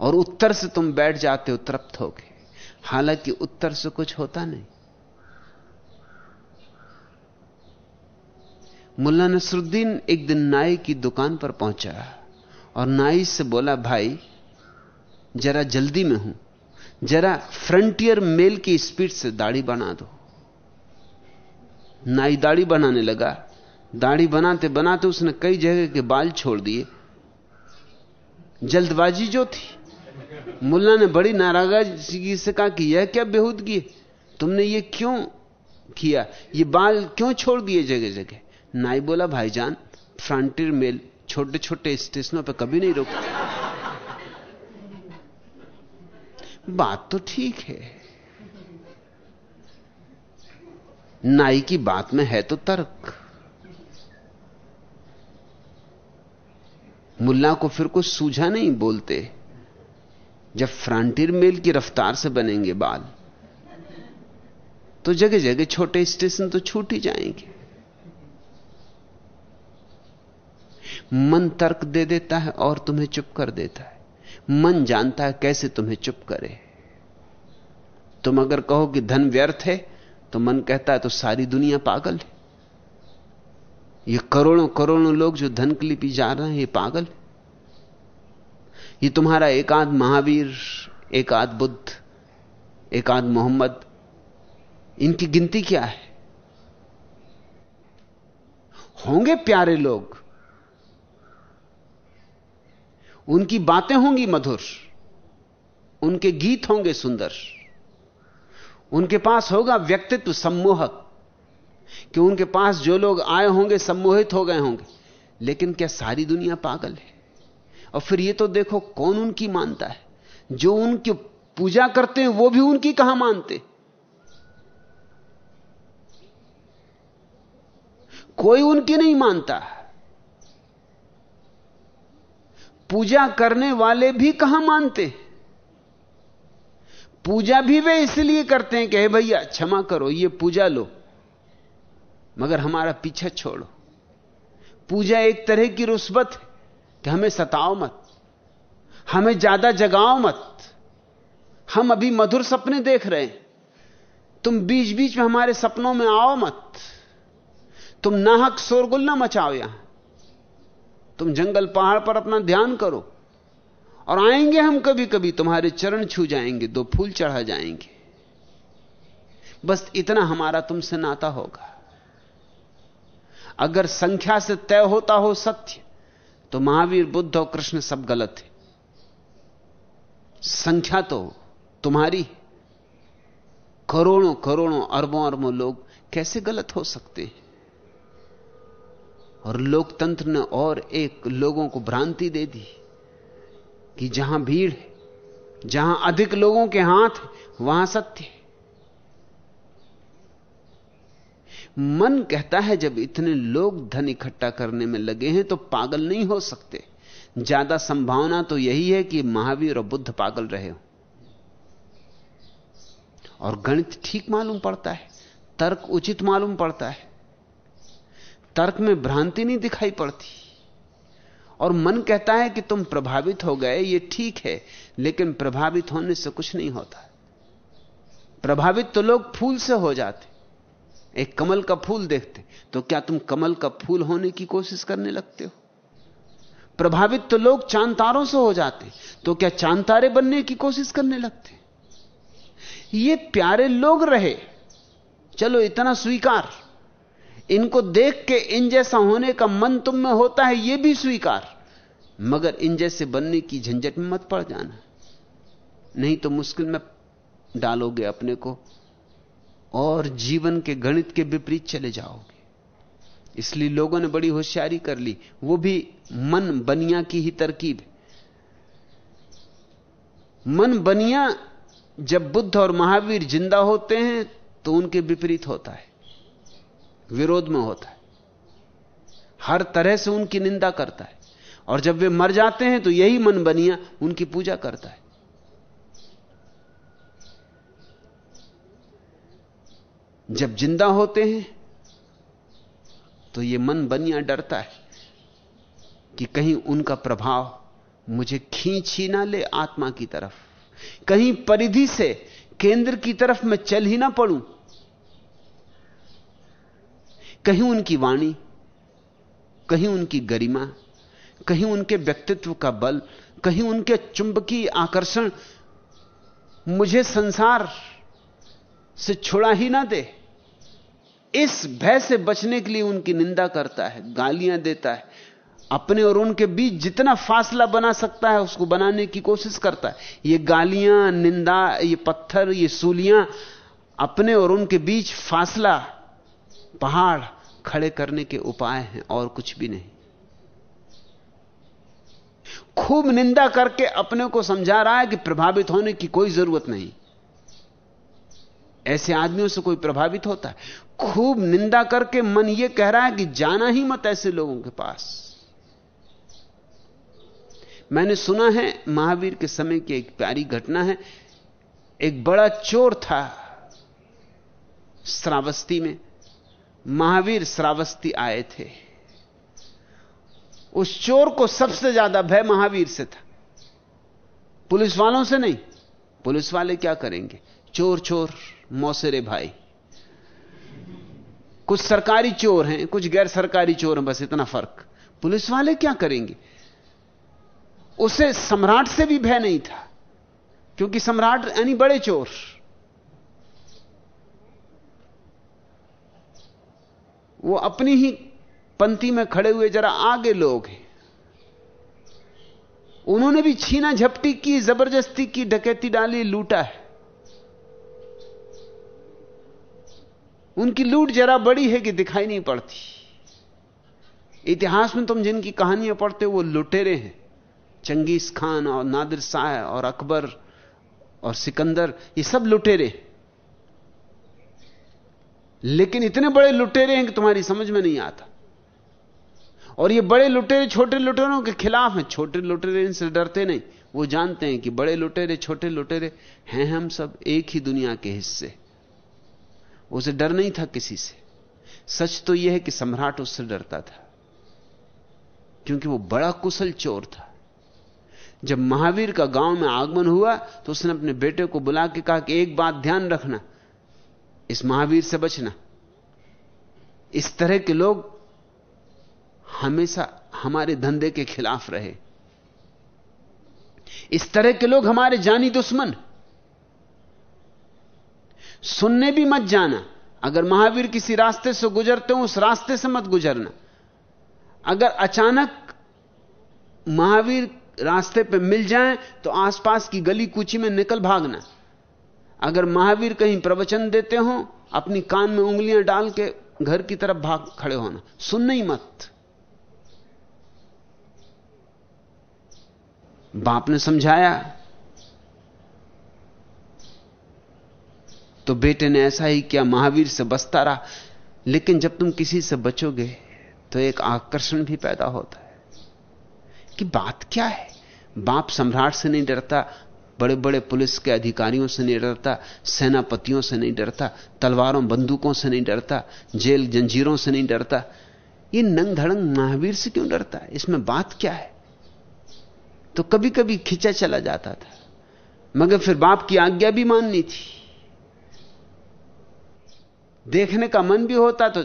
और उत्तर से तुम बैठ जाते हो, तृप्त होके हालाँकि उत्तर से कुछ होता नहीं। मुल्ला नसरुद्दीन एक दिन नाई की दुकान पर पहुँचा और नाई से बोला, भाई, जरा जल्दी में हूँ। जरा फ्रंटियर मेल की स्पीड से दाढ़ी बना दो। नाई दाढ़ी बनाने लगा। दाढ़ी बनाते बनाते उसने कई जगह के बाल छोड़ दिए। जल्दबाजी जो थी मुल्ला ने बड़ी नाराज़गी से कहा कि यह क्या बेहूदगी? तुमने ये क्यों किया? ये बाल क्यों छोड़ दिए जगह जगह? नाई बोला, भाईजान, फ्रंटियर मेल छोटे छोटे स्टेशनों पर कभी नहीं रोकते बात तो ठीक है। नाई की बात में है तो तर्क। मुल्ला को फिर कुछ सूझा नहीं बोलते। जब फ्रंटियर मेल की रफ्तार से बनेंगे बाल तो जगह जगह छोटे स्टेशन तो छूट ही जाएँगे। मन तर्क दे देता है और तुम्हें चुप कर देता है। मन जानता है कैसे तुम्हें चुप करे। तुम अगर कहो कि धन व्यर्थ है तो मन कहता है तो सारी दुनिया पागल है। ये करोड़ों करोड़ों लोग जो धन के लिए भी जा रहे हैं, ये पागल है। ये तुम्हारा एक आध महावीर एक आध बुद्ध एक आध मोहम्मद, इनकी गिनती क्या है? होंगे प्यारे लोग। उनकी बातें होंगी मधुर, उनके गीत होंगे सुंदर। उनके पास होगा व्यक्तित्व सम्मोहक, कि उनके पास जो लोग आए होंगे सम्मोहित हो गए होंगे। लेकिन क्या सारी दुनिया पागल है? और फिर ये तो देखो कौन उनकी मानता है। जो उनकी पूजा करते हैं, वो भी उनकी कहाँ मानते? कोई उनकी नहीं मानता। पूजा करने वाले भी कहाँ मानते? पूजा भी वे इसलिए करते हैं कि, हे भैया, क्षमा करो, ये पूजा लो, मगर हमारा पीछा छोड़ो। पूजा एक तरह की रुस्बत है। कि हमें सताओ मत। हमें ज़्यादा जगाओ मत। हम अभी मधुर सपने देख रहे हैं। तुम बीच बीच में हमारे सपनों में आओ मत। तुम नाहक शोरगुल ना मचाओ यहाँ। तुम जंगल पहाड़ पर अपना ध्यान करो। और आएँगे हम कभी कभी तुम्हारे चरण छू जाएँगे, दो फूल चढ़ा जाएँगे। बस इतना हमारा तुमसे नाता होगा। अगर संख्या से तय होता हो सत्य तो महावीर, बुद्ध और कृष्ण सब गलत है संख्या तो तुम्हारी करोड़ों करोड़ों, अरबों अरबों लोग कैसे गलत हो सकते हैं? और लोकतंत्र ने और एक लोगों को भ्रांति दे दी कि जहाँ भीड़ है, जहाँ अधिक लोगों के हाथ वहाँ सत्य है। मन कहता है, जब इतने लोग धन इकट्ठा करने में लगे हैं तो पागल नहीं हो सकते। ज़्यादा संभावना तो यही है कि महावीर और बुद्ध पागल रहे हो। और गणित ठीक मालूम पड़ता है, तर्क उचित मालूम पड़ता है। तर्क में भ्रांति नहीं दिखाई पड़ती। और मन कहता है कि तुम प्रभावित हो गए, ये ठीक है, लेकिन प्रभावित होने से कुछ नहीं होता। प्रभावित तो लोग फूल से हो जाते। एक कमल का फूल देखते तो क्या तुम कमल का फूल होने की कोशिश करने लगते हो? प्रभावित तो लोग चाँद तारों से हो जाते तो क्या चाँद तारे बनने की कोशिश करने लगते? ये प्यारे लोग रहे, चलो इतना स्वीकार। इनको देख के इन जैसा होने का मन तुम में होता है यह भी स्वीकार। मगर इन जैसे बनने की झंझट में मत पड़ जाना। नहीं तो मुश्किल में डालोगे अपने को और जीवन के गणित के विपरीत चले जाओगे। इसलिए लोगों ने बड़ी होशियारी कर ली। वो भी मन बनिया की ही तरकीब है। मन बनिया, जब बुद्ध और महावीर ज़िंदा होते हैं तो उनके विपरीत होता है। विरोध में होता है। हर तरह से उनकी निंदा करता है। और जब वे मर जाते हैं तो यही मन बनिया उनकी पूजा करता है। जब ज़िंदा होते हैं तो यह मन बनिया डरता है कि कहीं उनका प्रभाव मुझे खींच ही ना ले आत्मा की तरफ़। कहीं परिधि से केंद्र की तरफ़ मैं चल ही ना पड़ूं। कहीं उनकी वाणी, कहीं उनकी गरिमा, कहीं उनके व्यक्तित्व का बल, कहीं उनके चुंबकीय आकर्षण मुझे संसार से छुड़ा ही ना दे। इस भय से बचने के लिए उनकी निंदा करता है, गालियाँ देता है। अपने और उनके बीच जितना फासला बना सकता है, उसको बनाने की कोशिश करता है। ये गालियाँ, निंदा, ये पत्थर, ये सूलियाँ, अपने और उनके बीच फासला, पहाड़ खड़े करने के उपाय हैं और कुछ भी नहीं। खूब निंदा करके अपने को समझा रहा है कि प्रभावित होने की कोई ज़रूरत नहीं। ऐसे आदमियों से कोई प्रभावित होता है। खूब निंदा करके मन यह कह रहा है कि जाना ही मत ऐसे लोगों के पास। मैंने सुना है महावीर के समय की एक प्यारी घटना है। एक बड़ा चोर था श्रावस्ती में। महावीर श्रावस्ती आए थे। उस चोर को सबसे ज़्यादा भय महावीर से था। पुलिस वालों से नहीं पुलिस वाले क्या करेंगे? चोर चोर, मौसेरे भाई। कुछ सरकारी चोर हैं, कुछ गैर सरकारी चोर हैं, बस इतना फ़र्क। पुलिस वाले क्या करेंगे? उसे सम्राट से भी भय नहीं था, क्योंकि सम्राट यानी बड़े चोर। वो अपनी ही पंक्ति में खड़े हुए जरा आगे लोग हैं। उन्होंने भी छीना झपटी की, ज़बरदस्ती की, डकैती डाली, लूटा है। उनकी लूट जरा बड़ी है कि दिखाई नहीं पड़ती। इतिहास में तुम जिनकी कहानियाँ पढ़ते हो, वो लुटेरे हैं। चंगेज खान और नादिर शाह और अकबर और सिकंदर, ये सब लुटेरे लेकिन इतने बड़े लुटेरे हैं कि तुम्हारी समझ में नहीं आता। और ये बड़े लुटेरे छोटे लुटेरों के खिलाफ हैं। छोटे लुटेरे इनसे डरते नहीं। वो जानते हैं कि बड़े लुटेरे, छोटे लुटेरे हैं हम सब एक ही दुनिया के हिस्से। उसे डर नहीं था किसी से। सच तो यह है कि सम्राट उससे डरता था, क्योंकि वो बड़ा कुशल चोर था। जब महावीर का गाँव में आगमन हुआ तो उसने अपने बेटे को बुला के कहा कि एक बात ध्यान रखना, इस महावीर से बचना। इस तरह के लोग हमेशा हमारे धंधे के खिलाफ रहे। इस तरह के लोग हमारे जानी दुश्मन। सुनने भी मत जाना। अगर महावीर किसी रास्ते से गुजरते हो, उस रास्ते से मत गुजरना। अगर अचानक महावीर रास्ते पे मिल जाए तो आसपास की गली कूची में निकल भागना। अगर महावीर कहीं प्रवचन देते हो, अपनी कान में उंगलियाँ डाल के घर की तरफ़ भाग खड़े होना। सुनना ही मत। बाप ने समझाया तो बेटे ने ऐसा ही किया, महावीर से बसता रहा लेकिन जब तुम किसी से बचोगे तो एक आकर्षण भी पैदा होता है कि बात क्या है? बाप सम्राट से नहीं डरता बड़े बड़े पुलिस के अधिकारियों से नहीं डरता, सेनापतियों से नहीं डरता, तलवारों, बंदूकों से नहीं डरता, जेल जंजीरों से नहीं डरता। ये नंग धड़ंग महावीर से क्यों डरता है? इसमें बात क्या है? तो कभी कभी खिंचा चला जाता था। मगर फिर बाप की आज्ञा भी माननी थी। देखने का मन भी होता तो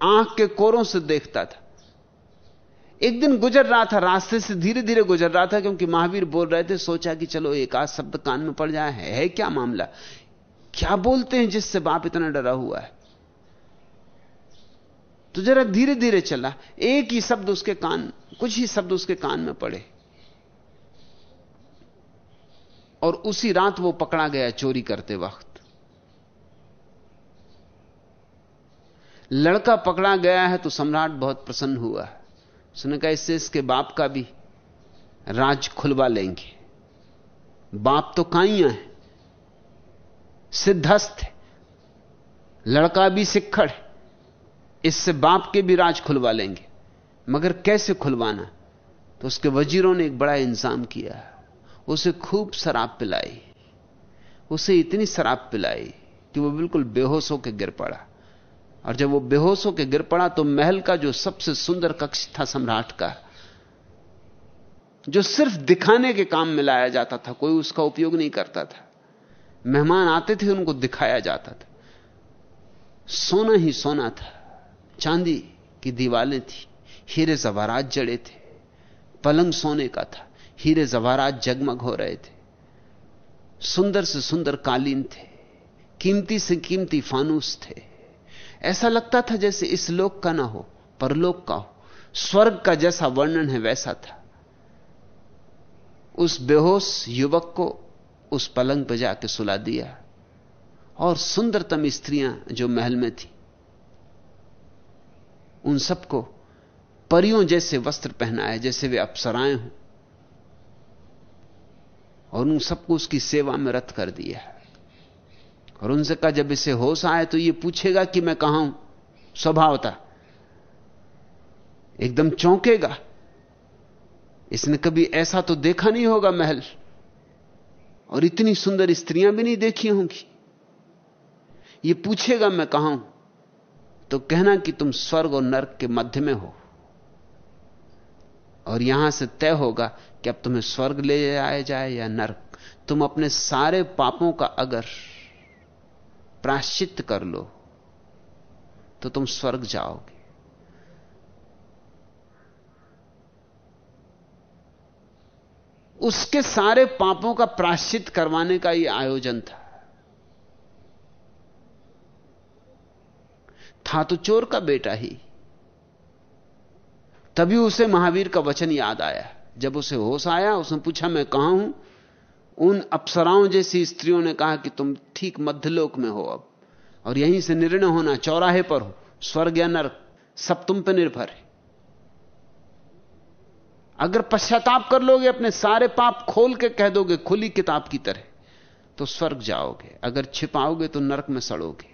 आँख के कोरों से देखता था। एक दिन गुजर रहा था रास्ते से धीरे धीरे गुजर रहा था क्योंकि महावीर बोल रहे थे सोचा कि चलो एक आध शब्द कान में पड़ जाए है, है क्या मामला? क्या बोलते हैं जिससे बाप इतना डरा हुआ है? तो जरा धीरे धीरे चला एक ही शब्द उसके कान कुछ ही शब्द उसके कान में पड़े। और उसी रात वो पकड़ा गया चोरी करते वक्त। लड़का पकड़ा गया है तो सम्राट बहुत प्रसन्न हुआ उसने कहा, इससे इसके बाप का भी राज खुलवा लेंगे। बाप तो काइया है सिद्धस्थ है, लड़का भी सिक्खड़ है, इससे बाप के भी राज खुलवा लेंगे। मगर कैसे खुलवाना? तो उसके वजीरों ने एक बड़ा इंतज़ाम किया। उसे खूब शराब पिलाई, उसे इतनी शराब पिलाई कि वो बिल्कुल बेहोश होकर गिर पड़ा। और जब वो बेहोश होकर गिर पड़ा तो महल का जो सबसे सुंदर कक्ष था सम्राट का, जो सिर्फ़ दिखाने के काम में लाया जाता था, कोई उसका उपयोग नहीं करता था। मेहमान आते थे, उनको दिखाया जाता था। सोना ही सोना था। चांदी की दीवालें थी, हीरे जवारात जड़े थे। पलंग सोने का था, हीरे जवारात जगमग हो रहे थे। सुंदर से सुंदर कालीन थे, कीमती से कीमती फानूस थे। ऐसा लगता था जैसे इस लोक का ना हो, परलोक का हो। स्वर्ग का जैसा वर्णन है वैसा था। उस बेहोश युवक को उस पलंग पर जाके सुला दिया और सुंदरतम स्त्रियाँ जो महल में थी, उन सबको परियों जैसे वस्त्र पहनाए जैसे वे अप्सराएँ हों, और उन सबको उसकी सेवा में रत कर दिया। और उनसे कहा, जब इसे होश आए तो ये पूछेगा कि मैं कहा हूँ? स्वभावता एकदम चौंकेगा। इसने कभी ऐसा तो देखा नहीं होगा महल। और इतनी सुंदर स्त्रियाँ भी नहीं देखी होंगी। ये पूछेगा, मैं कहा हूँ? तो कहना कि तुम स्वर्ग और नर्क के मध्य में हो। और यहाँ से तय होगा कि अब तुम्हें स्वर्ग ले जाया जाए या नर्क। तुम अपने सारे पापों का अगर प्राश्चित कर लो तो तुम स्वर्ग जाओगे। उसके सारे पापों का प्राश्चित करवाने का यह आयोजन था। था तो चोर का बेटा ही। तभी उसे महावीर का वचन याद आया। जब उसे होश आया, उसने पूछा, मैं कहाँ हूँ? उन अप्सराओं जैसी स्त्रियों ने कहा कि तुम ठीक मध्यलोक में हो अब। और यहीं से निर्णय होना चौराहे पर हो। स्वर्ग या नर्क, सब तुम पर निर्भर है। अगर पश्चाताप कर लोगे, अपने सारे पाप खोल के कह दोगे, खुली किताब की तरह तो स्वर्ग जाओगे। अगर छिपाओगे तो नरक में सड़ोगे।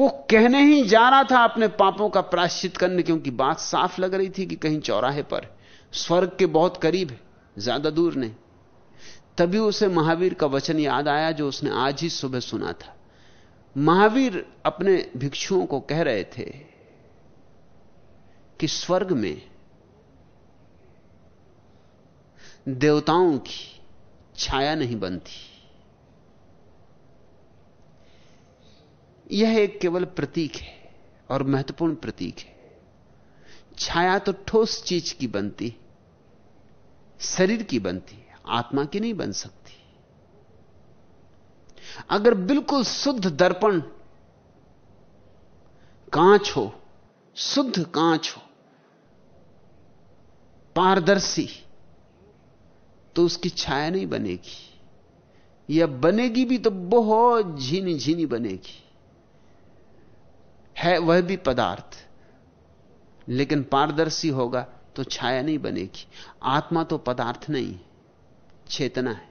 वो कहने ही जा रहा था अपने पापों का प्राश्चित करने, क्योंकि बात साफ़ लग रही थी कि कहीं चौराहे पर स्वर्ग के बहुत करीब है, ज़्यादा दूर नहीं। तभी उसे महावीर का वचन याद आया जो उसने आज ही सुबह सुना था। महावीर अपने भिक्षुओं को कह रहे थे कि स्वर्ग में देवताओं की छाया नहीं बनती। यह एक केवल प्रतीक है और महत्वपूर्ण प्रतीक है। छाया तो ठोस चीज़ की बनती, शरीर की बनती, आत्मा की नहीं बन सकती। अगर बिल्कुल शुद्ध दर्पण कांच हो, शुद्ध कांच हो, पारदर्शी तो उसकी छाया नहीं बनेगी। या बनेगी भी तो बहुत झीनी झीनी बनेगी। है वह भी पदार्थ। लेकिन पारदर्शी होगा तो छाया नहीं बनेगी। आत्मा तो पदार्थ नहीं, चेतना है।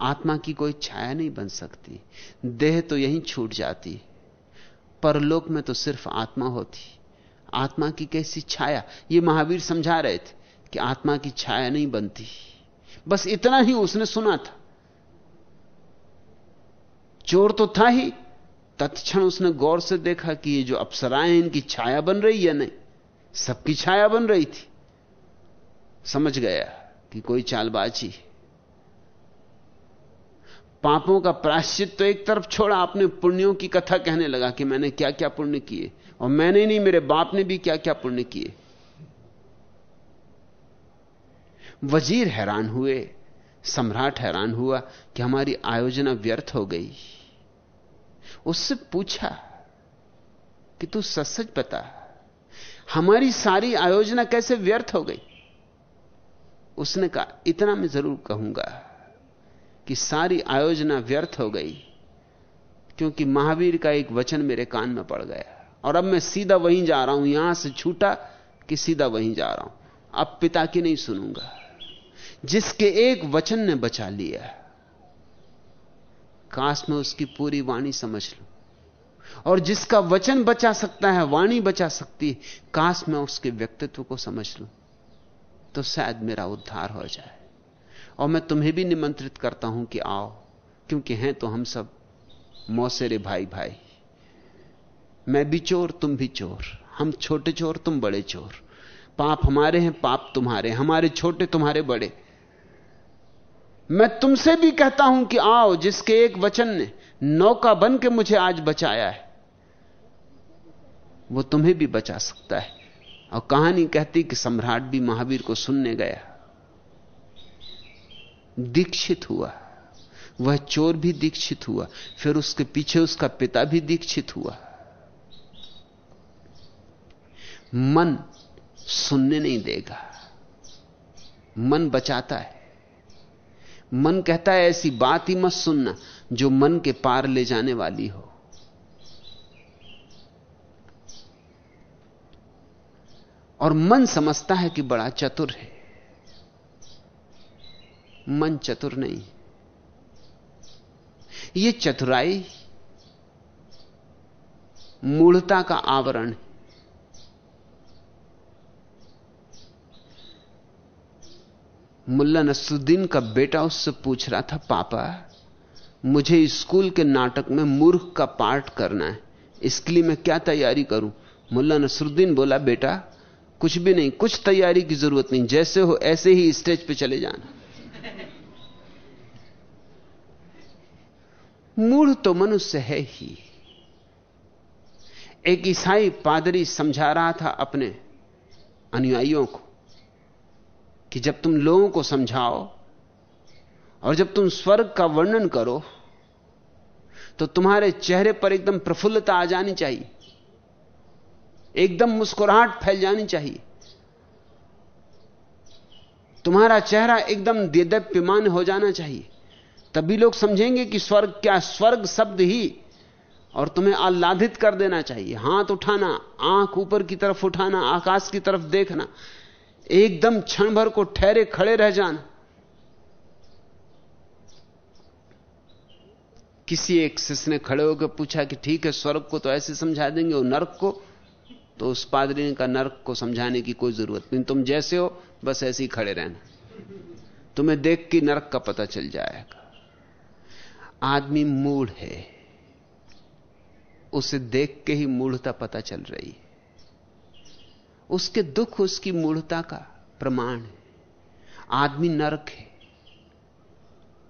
आत्मा की कोई छाया नहीं बन सकती। देह तो यहीं छूट जाती। परलोक में तो सिर्फ़ आत्मा होती। आत्मा की कैसी छाया? ये महावीर समझा रहे थे कि आत्मा की छाया नहीं बनती। बस इतना ही उसने सुना था। चोर तो था ही। तत्क्षण उसने गौर से देखा कि ये जो अप्सराएँ इनकी छाया बन रही है नहीं? सबकी छाया बन रही थी। समझ गया कि कोई चालबाजी पापों का प्राश्चित तो एक तरफ़ छोड़ा अपने पुण्यों की कथा कहने लगा कि मैंने क्या क्या पुण्य किए, और मैंने नहीं, मेरे बाप ने भी क्या क्या पुण्य किए। वज़ीर हैरान हुए, सम्राट हैरान हुआ कि हमारी आयोजना व्यर्थ हो गई। उससे पूछा कि तू सच सच बता, हमारी सारी आयोजना कैसे व्यर्थ हो गई? उसने कहा, इतना मैं ज़रूर कहूँगा कि सारी आयोजना व्यर्थ हो गई, क्योंकि महावीर का एक वचन मेरे कान में पड़ गया। और अब मैं सीधा वहीं जा रहा हूँ, यहाँ से छूटा कि सीधा वहीं जा रहा हूँ। अब पिता की नहीं सुनूँगा। जिसके एक वचन ने बचा लिया काश में उसकी पूरी वाणी समझ लूँ। और जिसका वचन बचा सकता है, वाणी बचा सकती है, काश में उसके व्यक्तित्व को समझ लूँ तो शायद मेरा उद्धार हो जाए। और मैं तुम्हें भी निमंत्रित करता हूँ कि आओ, क्योंकि हैं तो हम सब मौसेरे भाई भाई मैं भी चोर, तुम भी चोर, हम छोटे चोर, तुम बड़े चोर। पाप हमारे हैं, पाप तुम्हारे हमारे छोटे तुम्हारे बड़े। मैं तुमसे भी कहता हूँ कि आओ, जिसके एक वचन ने नौका बन के मुझे आज बचाया है, वो तुम्हें भी बचा सकता है। और कहानी कहती कि सम्राट भी महावीर को सुनने गया। दीक्षित हुआ। वह चोर भी दीक्षित हुआ। फिर उसके पीछे उसका पिता भी दीक्षित हुआ। मन सुनने नहीं देगा। मन बचाता है। मन कहता है, ऐसी बात ही मत सुनना, जो मन के पार ले जाने वाली हो। और मन समझता है कि बड़ा चतुर है। मन चतुर नहीं। यह चतुराई मूढ़ता का आवरण है। मुल्ला नसरुद्दीन का बेटा उससे पूछ रहा था, पापा, मुझे स्कूल के नाटक में मूर्ख का पार्ट करना है, इसके लिए मैं क्या तैयारी करूँ? मुल्ला नसरुद्दीन बोला, बेटा, कुछ भी नहीं, कुछ तैयारी की ज़रूरत नहीं, जैसे हो ऐसे ही स्टेज पे चले जाना। मूढ़ तो मनुष्य है ही। एक ईसाई पादरी समझा रहा था अपने अनुयायियों को कि जब तुम लोगों को समझाओ और जब तुम स्वर्ग का वर्णन करो तो तुम्हारे चेहरे पर एकदम प्रफुल्लता आ जानी चाहिए। एकदम मुस्कुराहट फैल जानी चाहिए। तुम्हारा चेहरा एकदम देदप्यमान हो जाना चाहिए। तभी लोग समझेंगे कि स्वर्ग क्या स्वर्ग शब्द ही और तुम्हें आह्लादित कर देना चाहिए। हाथ उठाना, आँख ऊपर की तरफ़ उठाना, आकाश की तरफ़ देखना। एकदम क्षण भर को ठहरे खड़े रह जाना। किसी एक शिष्य ने खड़े होकर पूछा कि ठीक है, स्वर्ग को तो ऐसे समझा देंगे और नरक को? तो उस पादरी का नरक को समझाने की कोई ज़रूरत नहीं, तुम जैसे हो, बस ऐसे ही खड़े रहना। तुम्हें देख के नरक का पता चल जाएगा। आदमी मूढ़ है, उसे देख के ही मूढ़ता पता चल रही है। उसके दुख, उसकी मूढ़ता का प्रमाण है। आदमी नरक है।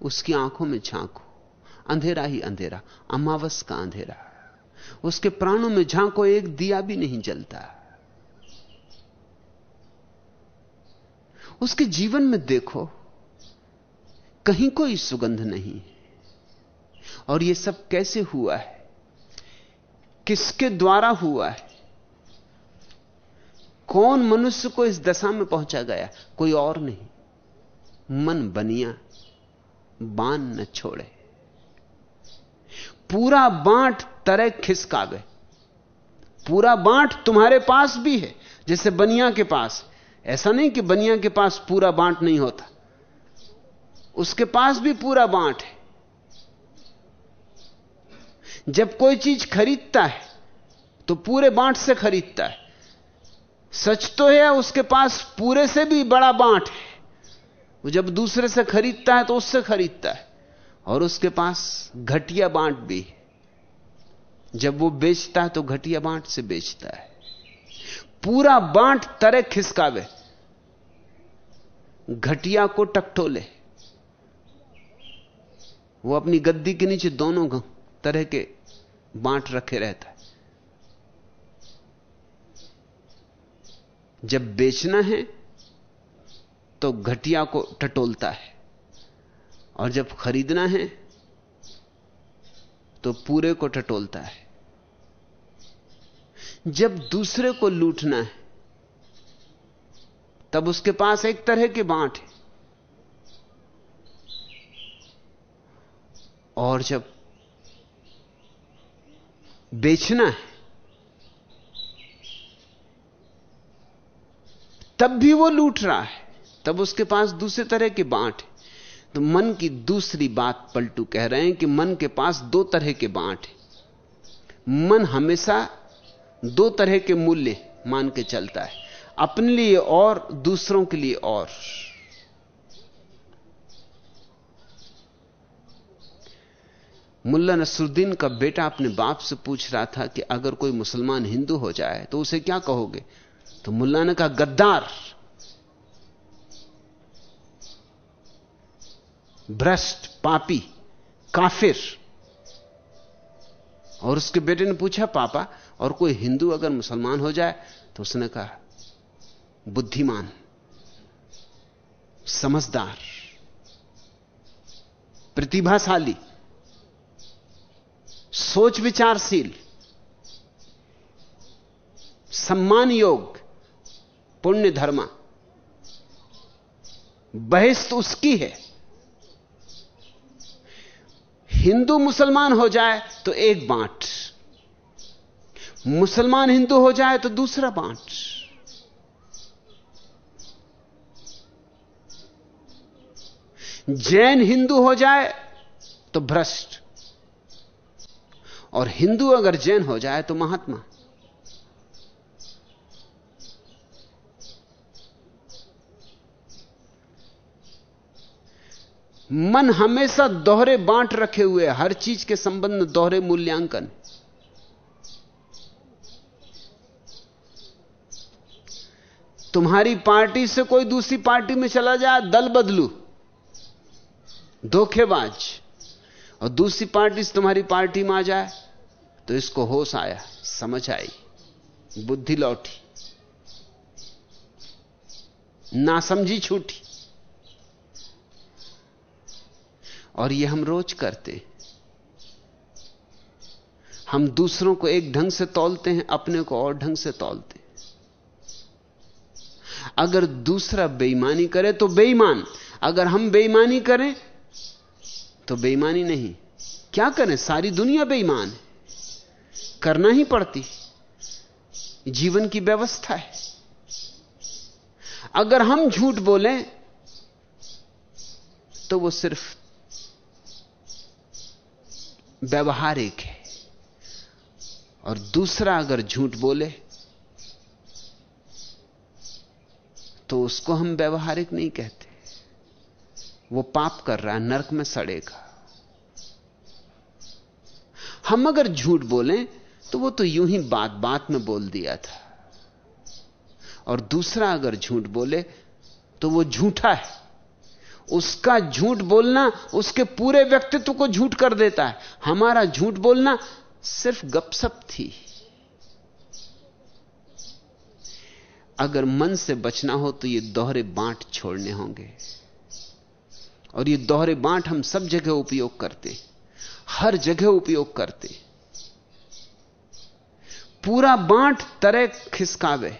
उसकी आँखों में झांको। अंधेरा ही अंधेरा, अमावस का अंधेरा। उसके प्राणों में झांको, एक दिया भी नहीं जलता। उसके जीवन में देखो, कहीं कोई सुगंध नहीं और यह सब कैसे हुआ है? किसके द्वारा हुआ है? कौन मनुष्य को इस दशा में पहुँचा गया? कोई और नहीं। मन बनिया बान न छोड़े। पूरा बांट तरह खिसका गए। पूरा बांट तुम्हारे पास भी है, जैसे बनिया के पास। ऐसा नहीं कि बनिया के पास पूरा बांट नहीं होता। उसके पास भी पूरा बांट है। जब कोई चीज़ खरीदता है तो पूरे बांट से खरीदता है। सच तो है, उसके पास पूरे से भी बड़ा बांट है। वो जब दूसरे से खरीदता है तो उससे खरीदता है। और उसके पास घटिया बांट भी जब वो बेचता है तो घटिया बांट से बेचता है। पूरा बांट तरह खिसकावे। घटिया को टकटोले। वो अपनी गद्दी के नीचे दोनों तरह के बांट रखे रहता है। जब बेचना है तो घटिया को टटोलता है। और जब खरीदना है तो पूरे को टटोलता है। जब दूसरे को लूटना है, तब उसके पास एक तरह के बांट है। और जब बेचना है तब भी वो लूट रहा है। तब उसके पास दूसरे तरह की बांट है। तो मन की दूसरी बात पलटू कह रहे हैं कि मन के पास दो तरह के बांट है। मन हमेशा दो तरह के मूल्य मान के चलता है। अपने लिए और दूसरों के लिए और। मुल्ला नसरुद्दीन का बेटा अपने बाप से पूछ रहा था कि अगर कोई मुसलमान हिंदू हो जाए तो उसे क्या कहोगे? तो मुल्ला ने कहा, गद्दार। भ्रष्ट, पापी, काफिर। और उसके बेटे ने पूछा, पापा, और कोई हिंदू अगर मुसलमान हो जाए तो उसने कहा, बुद्धिमान, समझदार, प्रतिभाशाली सोच विचारशील सम्मान योग पुण्य धर्मा बहिस्त उसकी है। हिंदू मुसलमान हो जाए तो एक बांट। मुसलमान हिंदू हो जाए तो दूसरा बांट। जैन हिंदू हो जाए तो भ्रष्ट। और हिंदू अगर जैन हो जाए तो महात्मा। मन हमेशा दोहरे बांट रखे हुए हर चीज़ के संबंध में दोहरे मूल्यांकन। तुम्हारी पार्टी से कोई दूसरी पार्टी में चला जाए, दल बदलू। धोखेबाज। और दूसरी पार्टी से तुम्हारी पार्टी में आ जाए तो इसको होश आया, समझ आई। बुद्धि लौटी। ना समझी छूटी। और ये हम रोज करते हैं। हम दूसरों को एक ढंग से तौलते हैं, अपने को और ढंग से तौलते अगर दूसरा बेईमानी करे तो बेईमान। अगर हम बेईमानी करें तो बेईमानी नहीं। क्या करें? सारी दुनिया बेईमान है। करना ही पड़ती जीवन की व्यवस्था है। अगर हम झूठ बोलें तो वो सिर्फ़ व्यवहारिक है। और दूसरा अगर झूठ बोले तो उसको हम व्यवहारिक नहीं कहते। वो पाप कर रहा है, नरक में सड़ेगा। हम अगर झूठ बोलें तो वो तो यूँ ही बात बात में बोल दिया था। और दूसरा अगर झूठ बोले तो वो झूठा है। उसका झूठ बोलना उसके पूरे व्यक्तित्व को झूठ कर देता है। हमारा झूठ बोलना सिर्फ़ गपसप थी। अगर मन से बचना हो तो ये दोहरे बांट छोड़ने होंगे। और ये दोहरे बांट हम सब जगह उपयोग करते। हर जगह उपयोग करते। पूरा बांट तरह खिसकावे,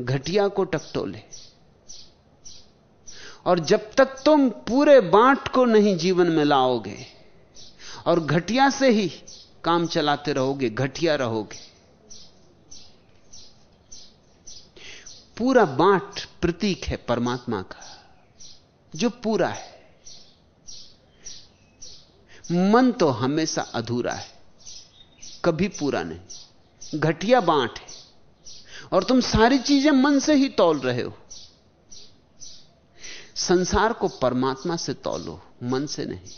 घटिया को टकटोले। और जब तक तुम पूरे बांट को नहीं जीवन में लाओगे, और घटिया से ही काम चलाते रहोगे, घटिया रहोगे, पूरा बांट प्रतीक है परमात्मा का, जो पूरा है। मन तो हमेशा अधूरा है, कभी पूरा नहीं, घटिया बांट है, और तुम सारी चीज़ें मन से ही तौल रहे हो। संसार को परमात्मा से तोलो, मन से नहीं।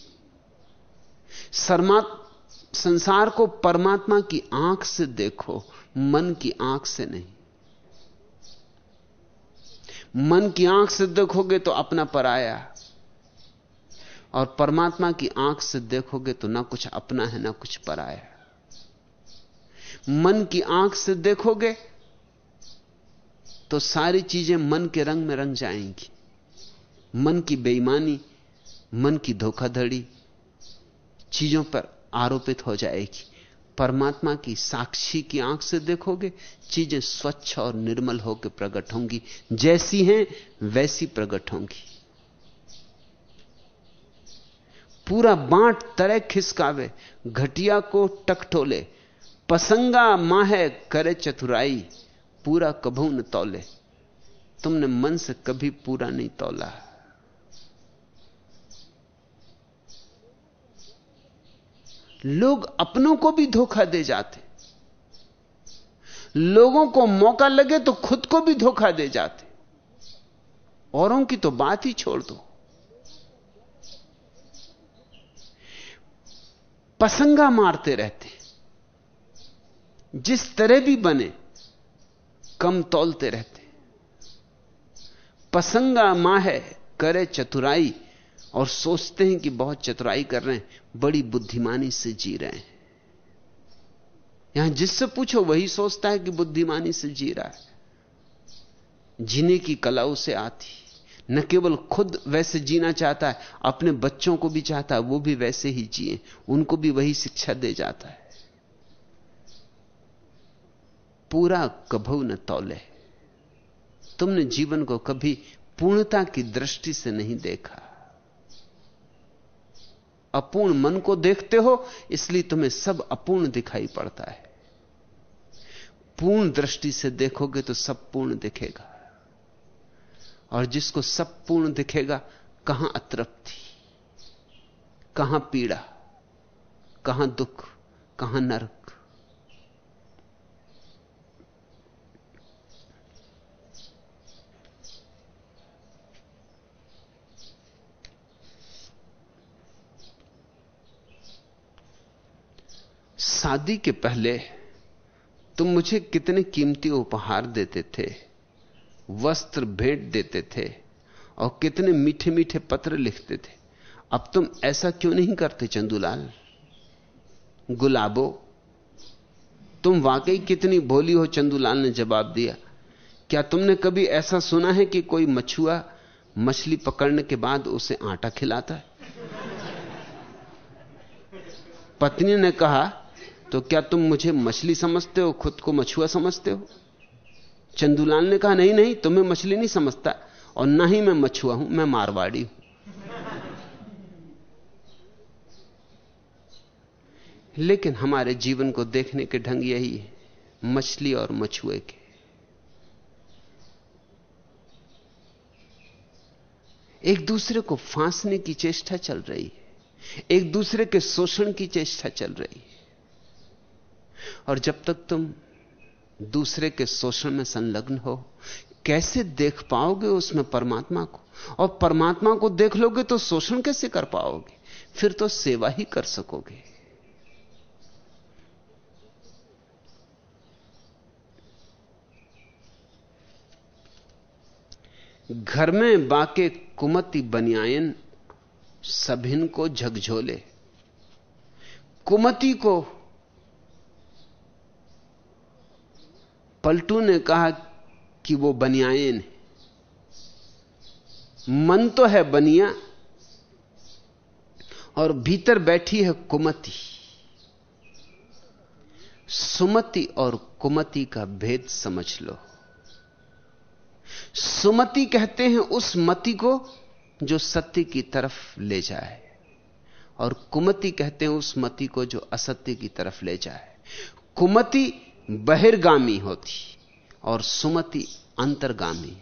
सरमात संसार को परमात्मा की आँख से देखो, मन की आँख से नहीं। मन की आँख से देखोगे तो अपना पराया, और परमात्मा की आँख से देखोगे तो ना कुछ अपना है, ना कुछ पराया। मन की आँख से देखोगे तो सारी चीज़ें मन के रंग में रंग जाएँगी। मन की बेईमानी, मन की धोखाधड़ी चीज़ों पर आरोपित हो जाएगी। परमात्मा की साक्षी की आँख से देखोगे, चीज़ें स्वच्छ और निर्मल होकर प्रकट होंगी। जैसी हैं, वैसी प्रकट होंगी। पूरा बांट तरह खिसकावे, घटिया को टकटोले, पसंगा माहे करे चतुराई, पूरा कभू न तौले। तुमने मन से कभी पूरा नहीं तौला। लोग अपनों को भी धोखा दे जाते। लोगों को मौका लगे तो खुद को भी धोखा दे जाते। औरों की तो बात ही छोड़ दो। पसंगा मारते रहते। जिस तरह भी बने, कम तौलते रहते। पसंगा माहे करे चतुराई, और सोचते हैं कि बहुत चतुराई कर रहे हैं। बड़ी बुद्धिमानी से जी रहे हैं। यहाँ जिससे पूछो, वही सोचता है कि बुद्धिमानी से जी रहा है। जीने की कला उसे आती न केवल खुद वैसे जीना चाहता है, अपने बच्चों को भी चाहता है, वो भी वैसे ही जिए। उनको भी वही शिक्षा दे जाता है। पूरा कभू न तौले। तुमने जीवन को कभी पूर्णता की दृष्टि से नहीं देखा। अपूर्ण मन को देखते हो, इसलिए तुम्हें सब अपूर्ण दिखाई पड़ता है। पूर्ण दृष्टि से देखोगे तो सब पूर्ण दिखेगा। और जिसको सब पूर्ण दिखेगा, कहाँ अतृप्ति, कहाँ पीड़ा, कहाँ दुख, कहाँ नरक शादी के पहले तुम मुझे कितने कीमती उपहार देते थे, वस्त्र भेंट देते थे और कितने मीठे मीठे पत्र लिखते थे। अब तुम ऐसा क्यों नहीं करते, चंदूलाल? गुलाबो, तुम वाकई कितनी भोली हो, चंदूलाल ने जवाब दिया। क्या तुमने कभी ऐसा सुना है कि कोई मछुआ मछली पकड़ने के बाद उसे आटा खिलाता है? पत्नी ने कहा तो क्या तुम मुझे मछली समझते हो? खुद को मछुआ समझते हो? चंदूलाल ने कहा, नहीं नहीं, तुम्हें मछली नहीं समझता और ना ही मैं मछुआ हूँ, मैं मारवाड़ी हूँ. लेकिन हमारे जीवन को देखने के ढंग यही है, मछली और मछुए के। एक दूसरे को फांसने की चेष्टा चल रही है, एक दूसरे के शोषण की चेष्टा चल रही है। और जब तक तुम दूसरे के शोषण में संलग्न हो, कैसे देख पाओगे उसमें परमात्मा को? और परमात्मा को देख लोगे तो शोषण कैसे कर पाओगे? फिर तो सेवा ही कर सकोगे। घर में बाके कुमति बनियायन सभिन को झकझोले। कुमति को पलटू ने कहा कि वो बनियायन है। मन तो है बनिया और भीतर बैठी है कुमति। सुमति और कुमति का भेद समझ लो। सुमति कहते हैं उस मति को जो सत्य की तरफ़ ले जाए और कुमति कहते हैं उस मति को जो असत्य की तरफ़ ले जाए। कुमति बहिर्गामी होती और सुमति अंतर्गामी।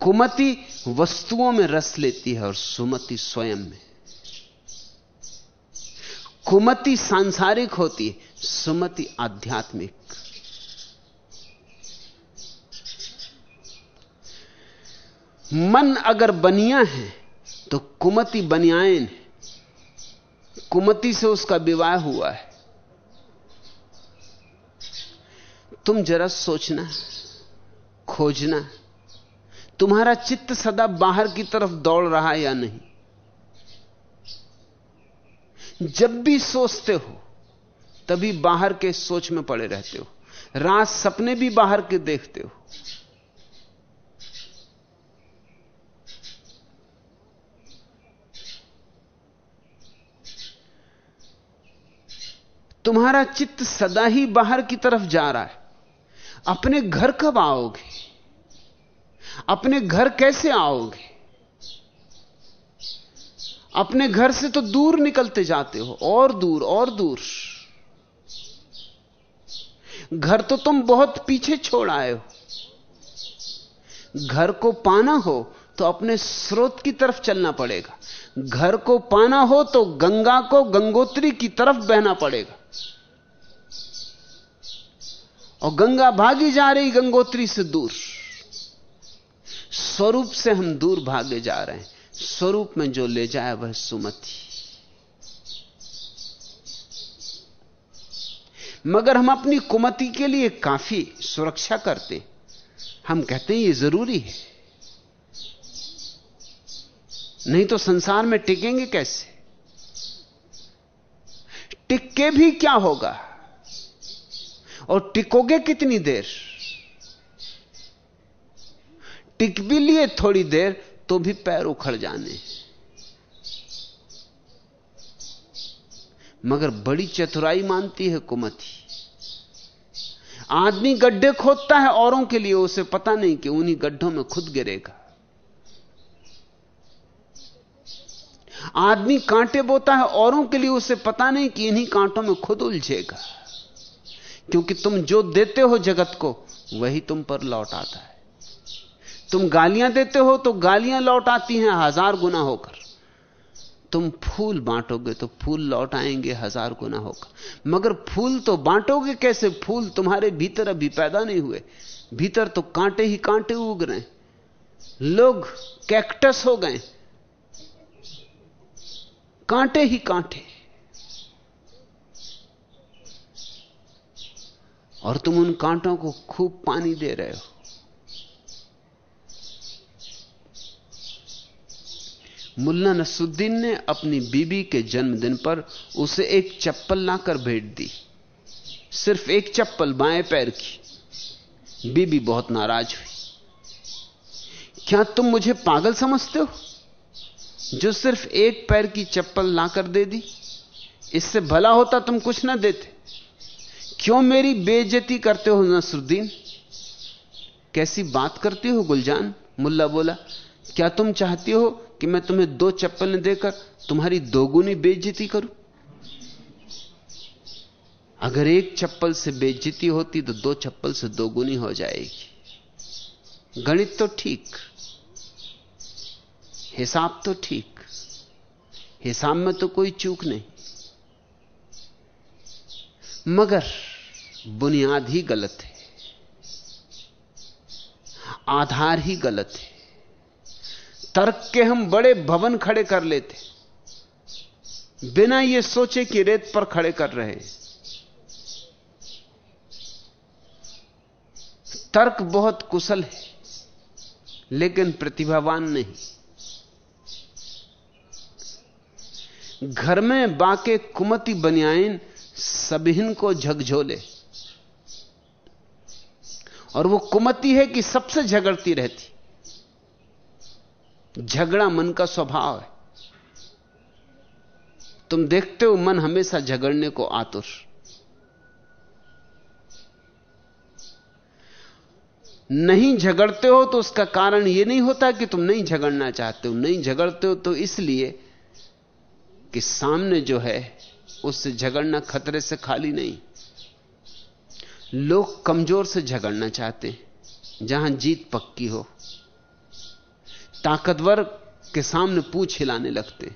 कुमति वस्तुओं में रस लेती है और सुमति स्वयं में। कुमति सांसारिक होती है, सुमति आध्यात्मिक। मन अगर बनिया है तो कुमति बनियायन है। कुमति से उसका विवाह हुआ है। तुम जरा सोचना, खोजना, तुम्हारा चित्त सदा बाहर की तरफ़ दौड़ रहा है या नहीं? जब भी सोचते हो, तभी बाहर के सोच में पड़े रहते हो। रात सपने भी बाहर के देखते हो। तुम्हारा चित्त सदा ही बाहर की तरफ़ जा रहा है। अपने घर कब आओगे? अपने घर कैसे आओगे? अपने घर से तो दूर निकलते जाते हो, और दूर और दूर। घर तो तुम बहुत पीछे छोड़ आए हो। घर को पाना हो तो अपने स्रोत की तरफ़ चलना पड़ेगा। घर को पाना हो तो गंगा को गंगोत्री की तरफ़ बहना पड़ेगा। और गंगा भागी जा रही गंगोत्री से दूर। स्वरूप से हम दूर भागे जा रहे हैं। स्वरूप में जो ले जाए वह सुमति। मगर हम अपनी कुमति के लिए काफ़ी सुरक्षा करते हम कहते हैं, ये ज़रूरी है। नहीं तो संसार में टिकेंगे कैसे? टिक के भी क्या होगा? और टिकोगे कितनी देर? टिक भी लिए थोड़ी देर तो भी पैर उखड़ जाने। मगर बड़ी चतुराई मानती है कुमति। आदमी गड्ढे खोदता है औरों के लिए, उसे पता नहीं कि उन्हीं गड्ढों में खुद गिरेगा। आदमी कांटे बोता है औरों के लिए, उसे पता नहीं कि इन्हीं कांटों में खुद उलझेगा। क्योंकि तुम जो देते हो जगत को, वही तुम पर लौट आता है। तुम गालियाँ देते हो तो गालियाँ लौट आती हैं हज़ार गुना होकर। तुम फूल बांटोगे तो फूल लौट आएँगे हज़ार गुना होकर। मगर फूल तो बांटोगे कैसे? फूल तुम्हारे भीतर अभी पैदा नहीं हुए। भीतर तो कांटे ही कांटे उग रहे लोग कैक्टस हो गए। कांटे ही कांटे। और तुम उन कांटों को खूब पानी दे रहे हो। मुल्ला नसुद्दीन ने अपनी बीबी के जन्मदिन पर उसे एक चप्पल लाकर भेंट दी। सिर्फ़ एक चप्पल बाएँ पैर की। बीबी बहुत नाराज़ हुई। क्या तुम मुझे पागल समझते हो? जो सिर्फ़ एक पैर की चप्पल लाकर दे दी, इससे भला होता तुम कुछ ना देते। क्यों मेरी बेइज्जती करते हो नसरुद्दीन? कैसी बात करती हो गुलजान? मुल्ला बोला, क्या तुम चाहती हो कि मैं तुम्हें दो चप्पलें देकर तुम्हारी दोगुनी बेइज्जती करूँ? अगर एक चप्पल से बेइज्जती होती तो दो चप्पल से दोगुनी हो जाएगी। गणित तो ठीक, हिसाब तो ठीक, हिसाब में तो कोई चूक नहीं। मगर बुनियाद ही गलत है। आधार ही गलत है। तर्क के हम बड़े भवन खड़े कर लेते बिना यह सोचे कि रेत पर खड़े कर रहे तर्क बहुत कुशल है, लेकिन प्रतिभावान नहीं। घर में बाके कुमति बनियाइन सबिन को झकझोले। और वो कुमति है कि सबसे झगड़ती रहती। झगड़ा मन का स्वभाव है। तुम देखते हो मन हमेशा झगड़ने को आतुर। नहीं झगड़ते हो तो उसका कारण यह नहीं होता कि तुम नहीं झगड़ना चाहते हो। नहीं झगड़ते हो तो इसलिए कि सामने जो है, उससे झगड़ना खतरे से खाली नहीं। लोग कमज़ोर से झगड़ना चाहते हैं, जहाँ जीत पक्की हो। ताकतवर के सामने पूछ हिलाने लगते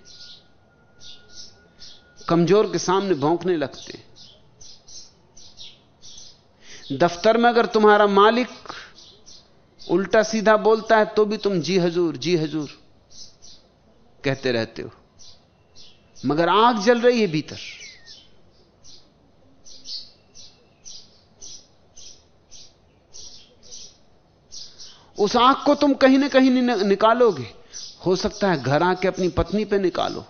कमज़ोर के सामने भौंकने लगते दफ्तर में अगर तुम्हारा मालिक उल्टा सीधा बोलता है तो भी तुम जी हजूर जी हजूर कहते रहते हो। मगर आग जल रही है भीतर। उस आँख को तुम कहीं ना कहीं निकालोगे। हो सकता है घर आके अपनी पत्नी पे निकालो।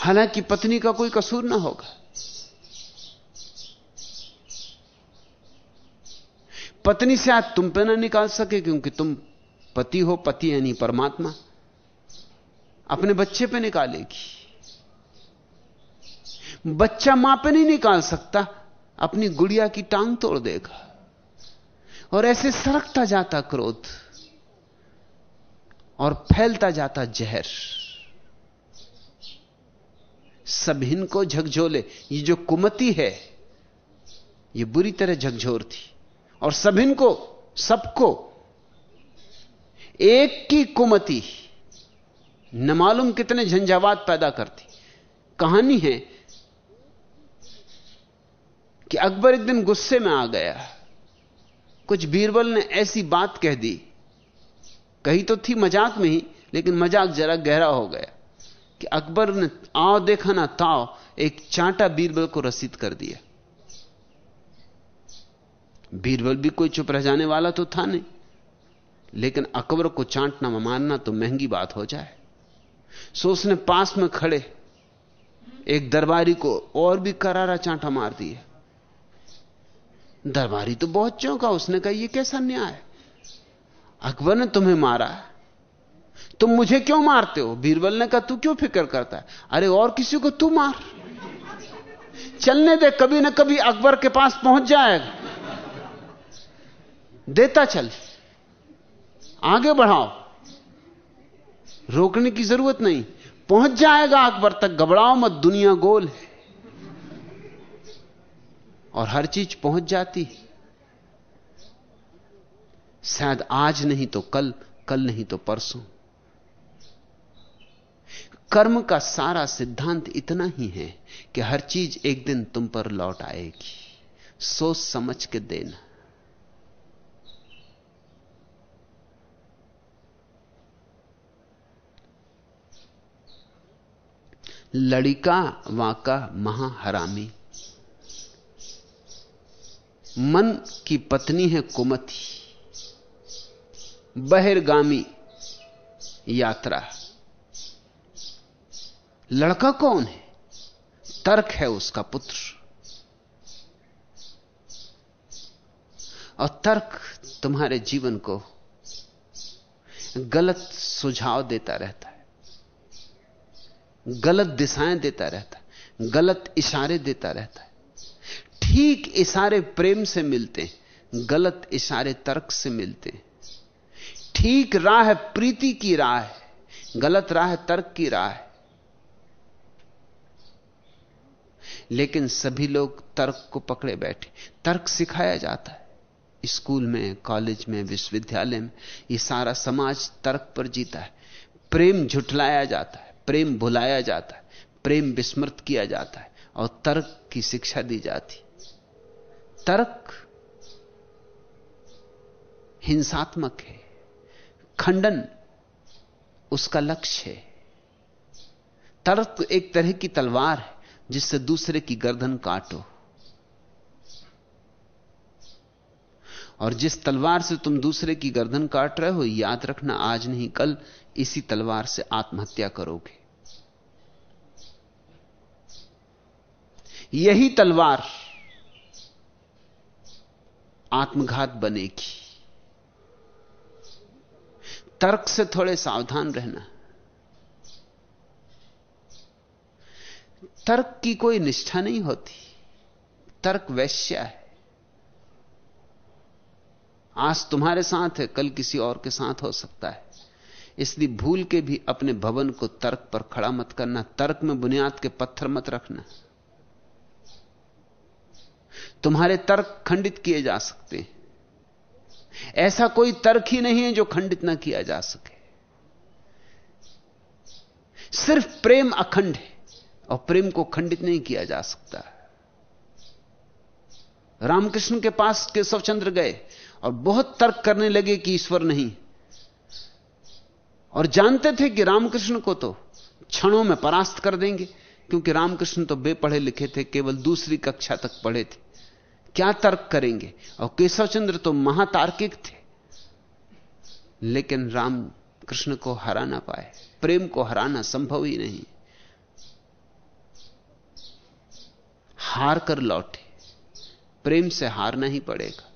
हालाँकि पत्नी का कोई कसूर ना होगा। पत्नी से आज तुम पे ना निकाल सके क्योंकि तुम पति हो, पति यानी परमात्मा। अपने बच्चे पे निकालेगी। बच्चा माँ पे नहीं निकाल सकता, अपनी गुड़िया की टांग तोड़ देगा। और ऐसे सरकता जाता क्रोध और फैलता जाता जहर। सभिन को झकझोले। ये जो कुमति है, ये बुरी तरह झकझोर थी। और सभिन को सबको एक की कुमति, न मालूम कितने झंझावात पैदा करती। कहानी है कि अकबर एक दिन गुस्से में आ गया। कुछ बीरबल ने ऐसी बात कह दी। कही तो थी मज़ाक में ही, लेकिन मज़ाक जरा गहरा हो गया कि अकबर ने आओ देखा ना ताओ, एक चांटा बीरबल को रसीद कर दिया। बीरबल भी कोई चुप रह जाने वाला तो था नहीं, लेकिन अकबर को चांटना मारना तो महँगी बात हो जाए। सो उसने पास में खड़े, एक दरबारी को और भी करारा चांटा मार दिया। दरबारी तो बहुत चौंका, उसने कहा यह कैसा न्याय है? अकबर ने तुम्हें मारा तुम मुझे क्यों मारते हो? बीरबल ने कहा, तू क्यों फ़िक्र करता है? अरे, और किसी को तू मार। चलने दे, कभी ना कभी अकबर के पास पहुँच जाएगा। देता चल। आगे बढ़ाओ। रोकने की ज़रूरत नहीं। पहुँच जाएगा अकबर तक। घबराओ मत, दुनिया गोल है। और हर चीज़ पहुँच जाती है। शायद आज नहीं तो कल कल नहीं तो परसों। कर्म का सारा सिद्धांत इतना ही है कि हर चीज़ एक दिन तुम पर लौट आएगी। सोच समझ के देना। लड़िका वाका महाहरामी। मन की पत्नी है कुमति। बहिर्गामी यात्रा। लड़का कौन है? तर्क है उसका पुत्र। और तर्क तुम्हारे जीवन को गलत सुझाव देता रहता है। गलत दिशाएँ देता रहता है। गलत इशारे देता रहता है। ठीक इशारे प्रेम से मिलते हैं, गलत इशारे तर्क से मिलते हैं। ठीक राह प्रीति की राह है, गलत राह तर्क की राह है। लेकिन सभी लोग तर्क को पकड़े बैठे। तर्क सिखाया जाता है। स्कूल में, कॉलेज में, विश्वविद्यालय में, ये सारा समाज तर्क पर जीता है। प्रेम झुठलाया जाता है, प्रेम भुलाया जाता है, प्रेम विस्मृत किया जाता है और तर्क की शिक्षा दी जाती तर्क हिंसात्मक है। खंडन उसका लक्ष्य है। तर्क एक तरह की तलवार है जिससे दूसरे की गर्दन काटो। और जिस तलवार से तुम दूसरे की गर्दन काट रहे हो, याद रखना आज नहीं, कल इसी तलवार से आत्महत्या करोगे। यही तलवार आत्मघात बनेगी। तर्क से थोड़े सावधान रहना। तर्क की कोई निष्ठा नहीं होती। तर्क वैश्या है। आज तुम्हारे साथ है, कल किसी और के साथ हो सकता है। इसलिए भूल के भी अपने भवन को तर्क पर खड़ा मत करना। तर्क में बुनियाद के पत्थर मत रखना। तुम्हारे तर्क खंडित किए जा सकते हैं। ऐसा कोई तर्क ही नहीं है जो खंडित ना किया जा सके। सिर्फ़ प्रेम अखंड है और प्रेम को खंडित नहीं किया जा सकता। रामकृष्ण के पास केशव चंद्र गए और बहुत तर्क करने लगे कि ईश्वर नहीं। और जानते थे कि रामकृष्ण को तो क्षणों में परास्त कर देंगे, क्योंकि रामकृष्ण तो बेपढ़े लिखे थे, केवल दूसरी कक्षा तक पढ़े थे। क्या तर्क करेंगे? और केशव चंद्र तो महातार्किक थे। लेकिन राम कृष्ण को हरा ना पाए, प्रेम को हराना संभव ही नहीं। हार कर लौटे, प्रेम से हारना ही पड़ेगा।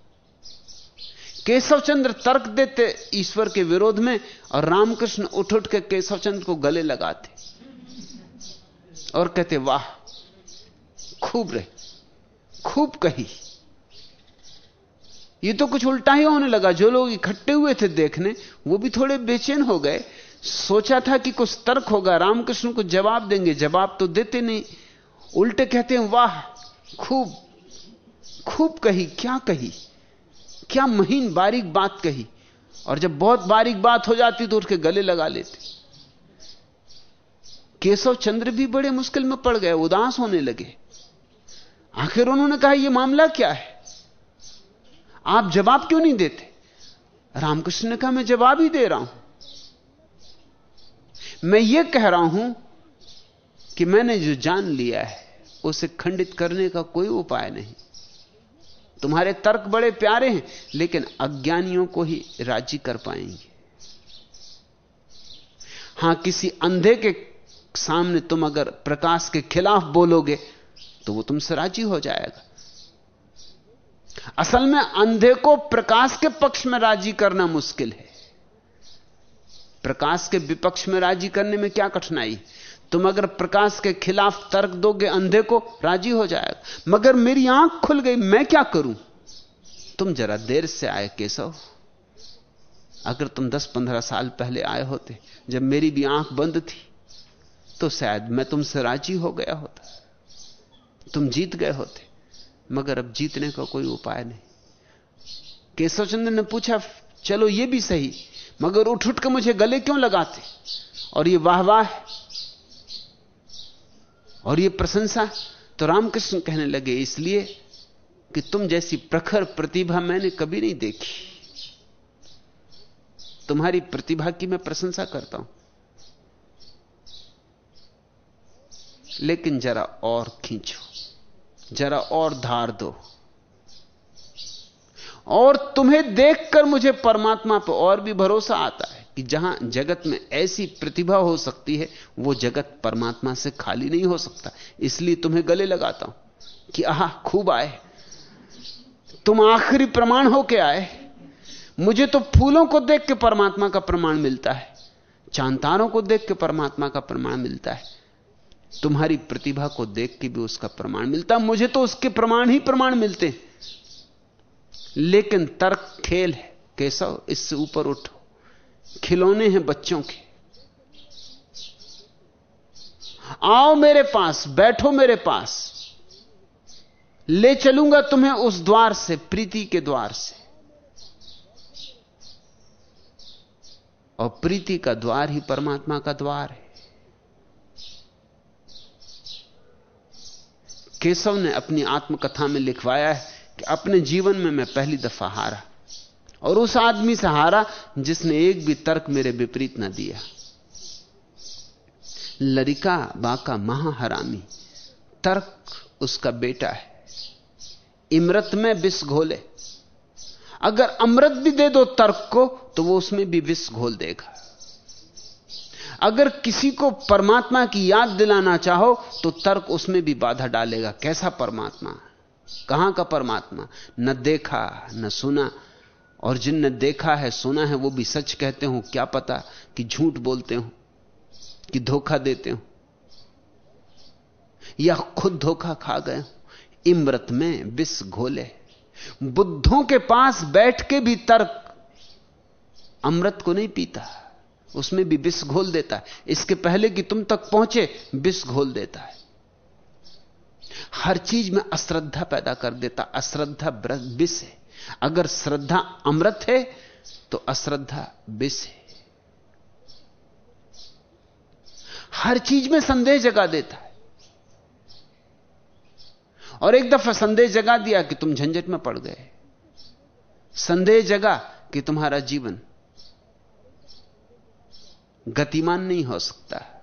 केशव चंद्र तर्क देते ईश्वर के विरोध में, और रामकृष्ण उठ उठ के केशव चंद्र को गले लगाते। और कहते, वाह, खूब रहे खूब कही। ये तो कुछ उल्टा ही होने लगा। जो लोग इकट्ठे हुए थे देखने, वो भी थोड़े बेचैन हो गए। सोचा था कि कुछ तर्क होगा, रामकृष्ण को जवाब देंगे। जवाब तो देते नहीं। उल्टे कहते हैं, वाह, खूब खूब कही, क्या कही? क्या महीन बारीक बात कही? और जब बहुत बारीक बात हो जाती तो उसके गले लगा लेते। केशव चंद्र भी बड़े मुश्किल में पड़ गए, उदास होने लगे। आखिर उन्होंने कहा यह मामला क्या है? आप जवाब क्यों नहीं देते? रामकृष्ण ने कहा, मैं जवाब ही दे रहा हूँ। मैं यह कह रहा हूँ कि मैंने जो जान लिया है, उसे खंडित करने का कोई उपाय नहीं। तुम्हारे तर्क बड़े प्यारे हैं, लेकिन अज्ञानियों को ही राज़ी कर पाएँगे। हाँ, किसी अंधे के सामने तुम अगर प्रकाश के खिलाफ बोलोगे तो वो तुमसे राज़ी हो जाएगा। असल में अंधे को प्रकाश के पक्ष में राज़ी करना मुश्किल है। प्रकाश के विपक्ष में राज़ी करने में क्या कठिनाई? तुम अगर प्रकाश के खिलाफ तर्क दोगे, अंधे को राज़ी हो जाएगा। मगर मेरी आँख खुल गई, मैं क्या करूँ? तुम जरा देर से आए, केशव। अगर तुम 10-15 साल पहले आए होते, जब मेरी भी आँख बंद थी तो शायद मैं तुमसे राज़ी हो गया होता। तुम जीत गए होते। मगर अब जीतने का कोई उपाय नहीं। केशव चंद्र ने पूछा, चलो ये भी सही, मगर उठ उठ के मुझे गले क्यों लगाते? और ये वाह वाह और ये प्रशंसा। तो रामकृष्ण कहने लगे, इसलिए कि तुम जैसी प्रखर प्रतिभा मैंने कभी नहीं देखी। तुम्हारी प्रतिभा की मैं प्रशंसा करता हूँ। लेकिन जरा और खींचो। जरा और धार दो। और तुम्हें देखकर मुझे परमात्मा पर और भी भरोसा आता है कि जहाँ जगत में ऐसी प्रतिभा हो सकती है, वो जगत परमात्मा से खाली नहीं हो सकता। इसलिए तुम्हें गले लगाता हूँ कि आह, खूब आए। तुम आखिरी प्रमाण होके आए। मुझे तो फूलों को देख के परमात्मा का प्रमाण मिलता है, चांतारों को देख के परमात्मा का प्रमाण मिलता है। तुम्हारी प्रतिभा को देख के भी उसका प्रमाण मिलता। मुझे तो उसके प्रमाण ही प्रमाण मिलते हैं। लेकिन तर्क खेल है। केशव, इससे ऊपर उठो। खिलौने हैं बच्चों के। आओ मेरे पास, बैठो मेरे पास। ले चलूँगा तुम्हें उस द्वार से, प्रीति के द्वार से। और प्रीति का द्वार ही परमात्मा का द्वार है। केशव ने अपनी आत्मकथा में लिखवाया है कि अपने जीवन में मैं पहली दफ़ा हारा और उस आदमी से हारा जिसने एक भी तर्क मेरे विपरीत न दिया। लरिका बाका महाहरामी, तर्क उसका बेटा है। इमरत में विष घोले। अगर अमृत भी दे दो तर्क को तो वो उसमें भी विष घोल देगा। अगर किसी को परमात्मा की याद दिलाना चाहो तो तर्क उसमें भी बाधा डालेगा। कैसा परमात्मा? कहाँ का परमात्मा? न देखा, न सुना। और जिनने देखा है, सुना है, वो भी सच कहते हो, क्या पता कि झूठ बोलते हो, कि धोखा देते हो, या खुद धोखा खा गए हो। इमृत में विष घोले। बुद्धों के पास बैठ के भी तर्क, अमृत को नहीं पीता। उसमें भी विष घोल देता है। इसके पहले कि तुम तक पहुँचे, विष घोल देता है। हर चीज़ में अश्रद्धा पैदा कर देता। अश्रद्धा विष है। अगर श्रद्धा अमृत है तो अश्रद्धा विष है। हर चीज़ में संदेह जगा देता है। और एक दफ़ा संदेह जगा दिया कि तुम झंझट में पड़ गए। संदेह जगा कि तुम्हारा जीवन गतिमान नहीं हो सकता।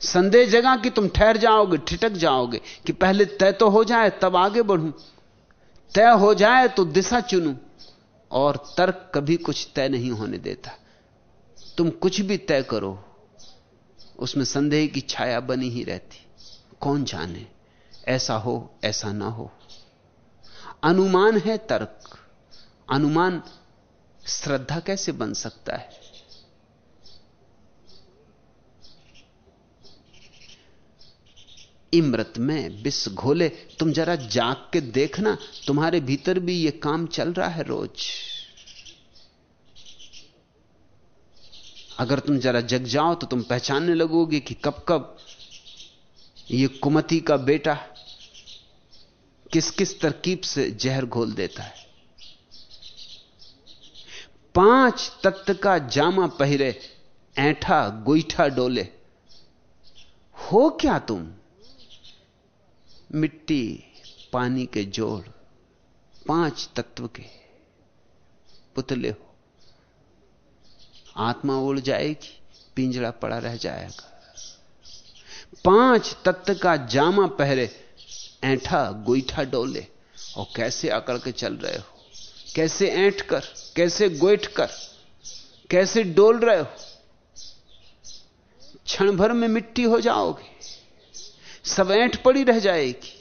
संदेह जगा कि तुम ठहर जाओगे, ठिटक जाओगे कि पहले तय तो हो जाए, तब आगे बढ़ूं। तय हो जाए तो दिशा चुनूं, और तर्क कभी कुछ तय नहीं होने देता। तुम कुछ भी तय करो, उसमें संदेह की छाया बनी ही रहती। कौन जाने, ऐसा हो, ऐसा ना हो। अनुमान है तर्क। अनुमान श्रद्धा कैसे बन सकता है? इमृत में विष घोले, तुम जरा जाग के देखना, तुम्हारे भीतर भी यह काम चल रहा है रोज। अगर तुम जरा जग जाओ तो तुम पहचानने लगोगे कि कब कब ये कुमति का बेटा किस किस तरकीब से जहर घोल देता है। पाँच तत्व का जामा पहरे, ऐठा, गोईठा डोले। हो क्या तुम? मिट्टी, पानी के जोड़, पाँच तत्व के पुतले हो। आत्मा उड़ जाएगी पिंजड़ा पड़ा रह जाएगा। पाँच तत्व का जामा पहरे, ऐठा गोईठा डोले, और कैसे अकड़ के चल रहे हो? कैसे ऐठ कर, कैसे गोइठ कर, कैसे डोल रहे हो? क्षण भर में मिट्टी हो जाओगे। सब ऐठ पड़ी रह जाएगी।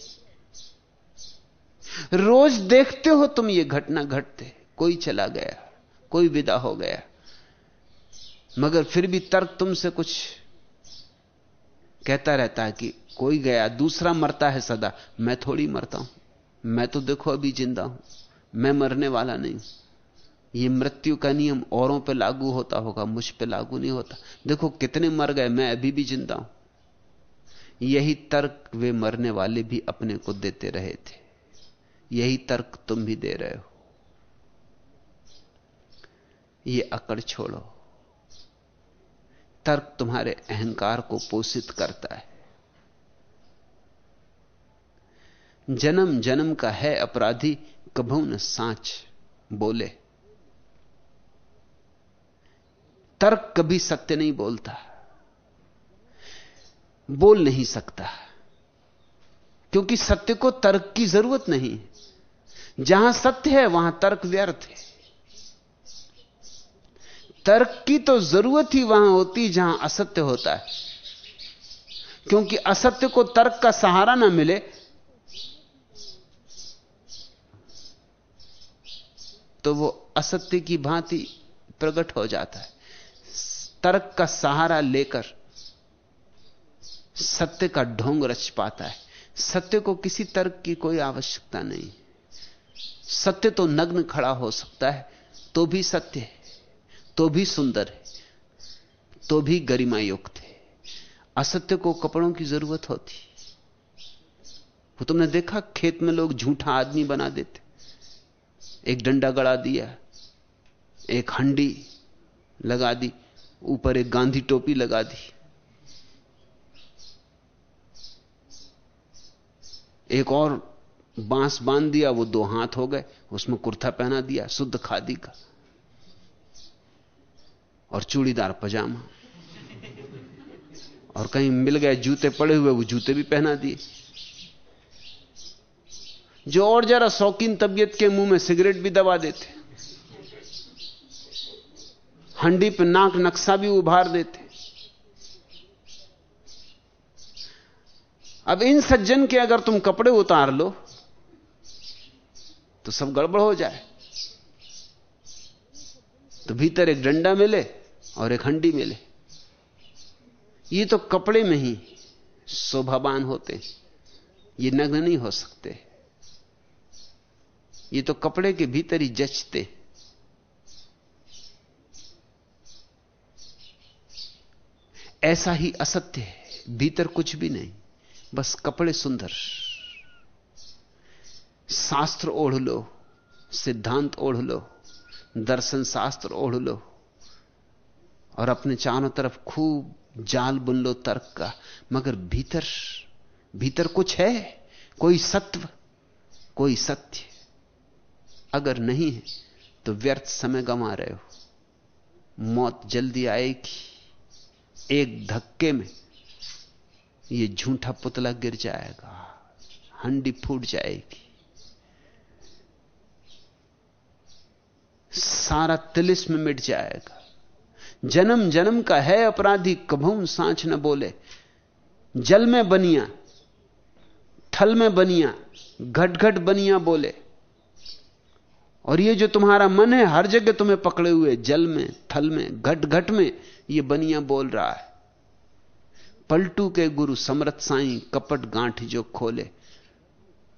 रोज देखते हो तुम ये घटना घटते, कोई चला गया, कोई विदा हो गया, मगर फिर भी तर्क तुमसे कुछ कहता रहता है कि कोई गया, दूसरा मरता है सदा, मैं थोड़ी मरता हूँ, मैं तो देखो अभी ज़िंदा हूँ, मैं मरने वाला नहीं। ये मृत्यु का नियम औरों पे लागू होता होगा, मुझ पे लागू नहीं होता। देखो कितने मर गए, मैं अभी भी ज़िंदा हूँ। यही तर्क वे मरने वाले भी अपने को देते रहे थे। यही तर्क तुम भी दे रहे हो। ये अकड़ छोड़ो। तर्क तुम्हारे अहंकार को पोषित करता है। जन्म जन्म का है अपराधी, कभू न सांच बोले। तर्क कभी सत्य नहीं बोलता। बोल नहीं सकता। क्योंकि सत्य को तर्क की ज़रूरत नहीं जहाँ सत्य है, वहाँ तर्क व्यर्थ है। तर्क की तो ज़रूरत ही वहाँ होती जहाँ असत्य होता है। क्योंकि असत्य को तर्क का सहारा ना मिले तो वो असत्य की भांति प्रकट हो जाता है। तर्क का सहारा लेकर सत्य का ढोंग रच पाता है। सत्य को किसी तर्क की कोई आवश्यकता नहीं। सत्य तो नग्न खड़ा हो सकता है तो भी सत्य है तो भी सुंदर है तो भी गरिमा युक्त है। असत्य को कपड़ों की ज़रूरत होती। वो तुमने देखा, खेत में लोग झूठा आदमी बना देते। एक डंडा गड़ा दिया, एक हंडी लगा दी, ऊपर एक गांधी टोपी लगा दी। एक और बाँस बाँध दिया, वो दो हाथ हो गए, उसमें कुर्ता पहना दिया, शुद्ध खादी का। और चूड़ीदार पजामा। और कहीं मिल गए जूते, पड़े हुए, वो जूते भी पहना दिए। जो और जरा शौकीन तबीयत के मुँह में सिगरेट भी दबा देते। हंडी पे नाक नक्शा भी उभार देते। अब इन सज्जन के अगर तुम कपड़े उतार लो तो सब गड़बड़ हो जाए। तो भीतर एक डंडा मिले और एक हंडी मिले। ये तो कपड़े में ही शोभावान होते ये नग्न नहीं हो सकते। ये तो कपड़े के भीतर ही जचते। ऐसा ही असत्य है। भीतर कुछ भी नहीं। बस कपड़े सुंदर। शास्त्र ओढ़ लो, सिद्धांत ओढ़ लो, दर्शन शास्त्र ओढ़ लो, और अपने चारों तरफ़ खूब जाल बुन लो तर्क का। मगर भीतर भीतर कुछ है? कोई सत्व, कोई सत्य? अगर नहीं है तो व्यर्थ समय गंवा रहे हो। मौत जल्दी आएगी, एक धक्के में। ये झूठा पुतला गिर जाएगा, हंडी फूट जाएगी। सारा तिलिस्म मिट जाएगा। जन्म जन्म का है अपराधी कभू सांच न बोले। जल में बनिया, थल में बनिया, घट घट बनिया बोले। और ये जो तुम्हारा मन है, हर जगह तुम्हें पकड़े हुए, जल में, थल में, घट घट में ये बनिया बोल रहा है। पलटू के गुरु समरथ साई कपट गांठ जो खोले।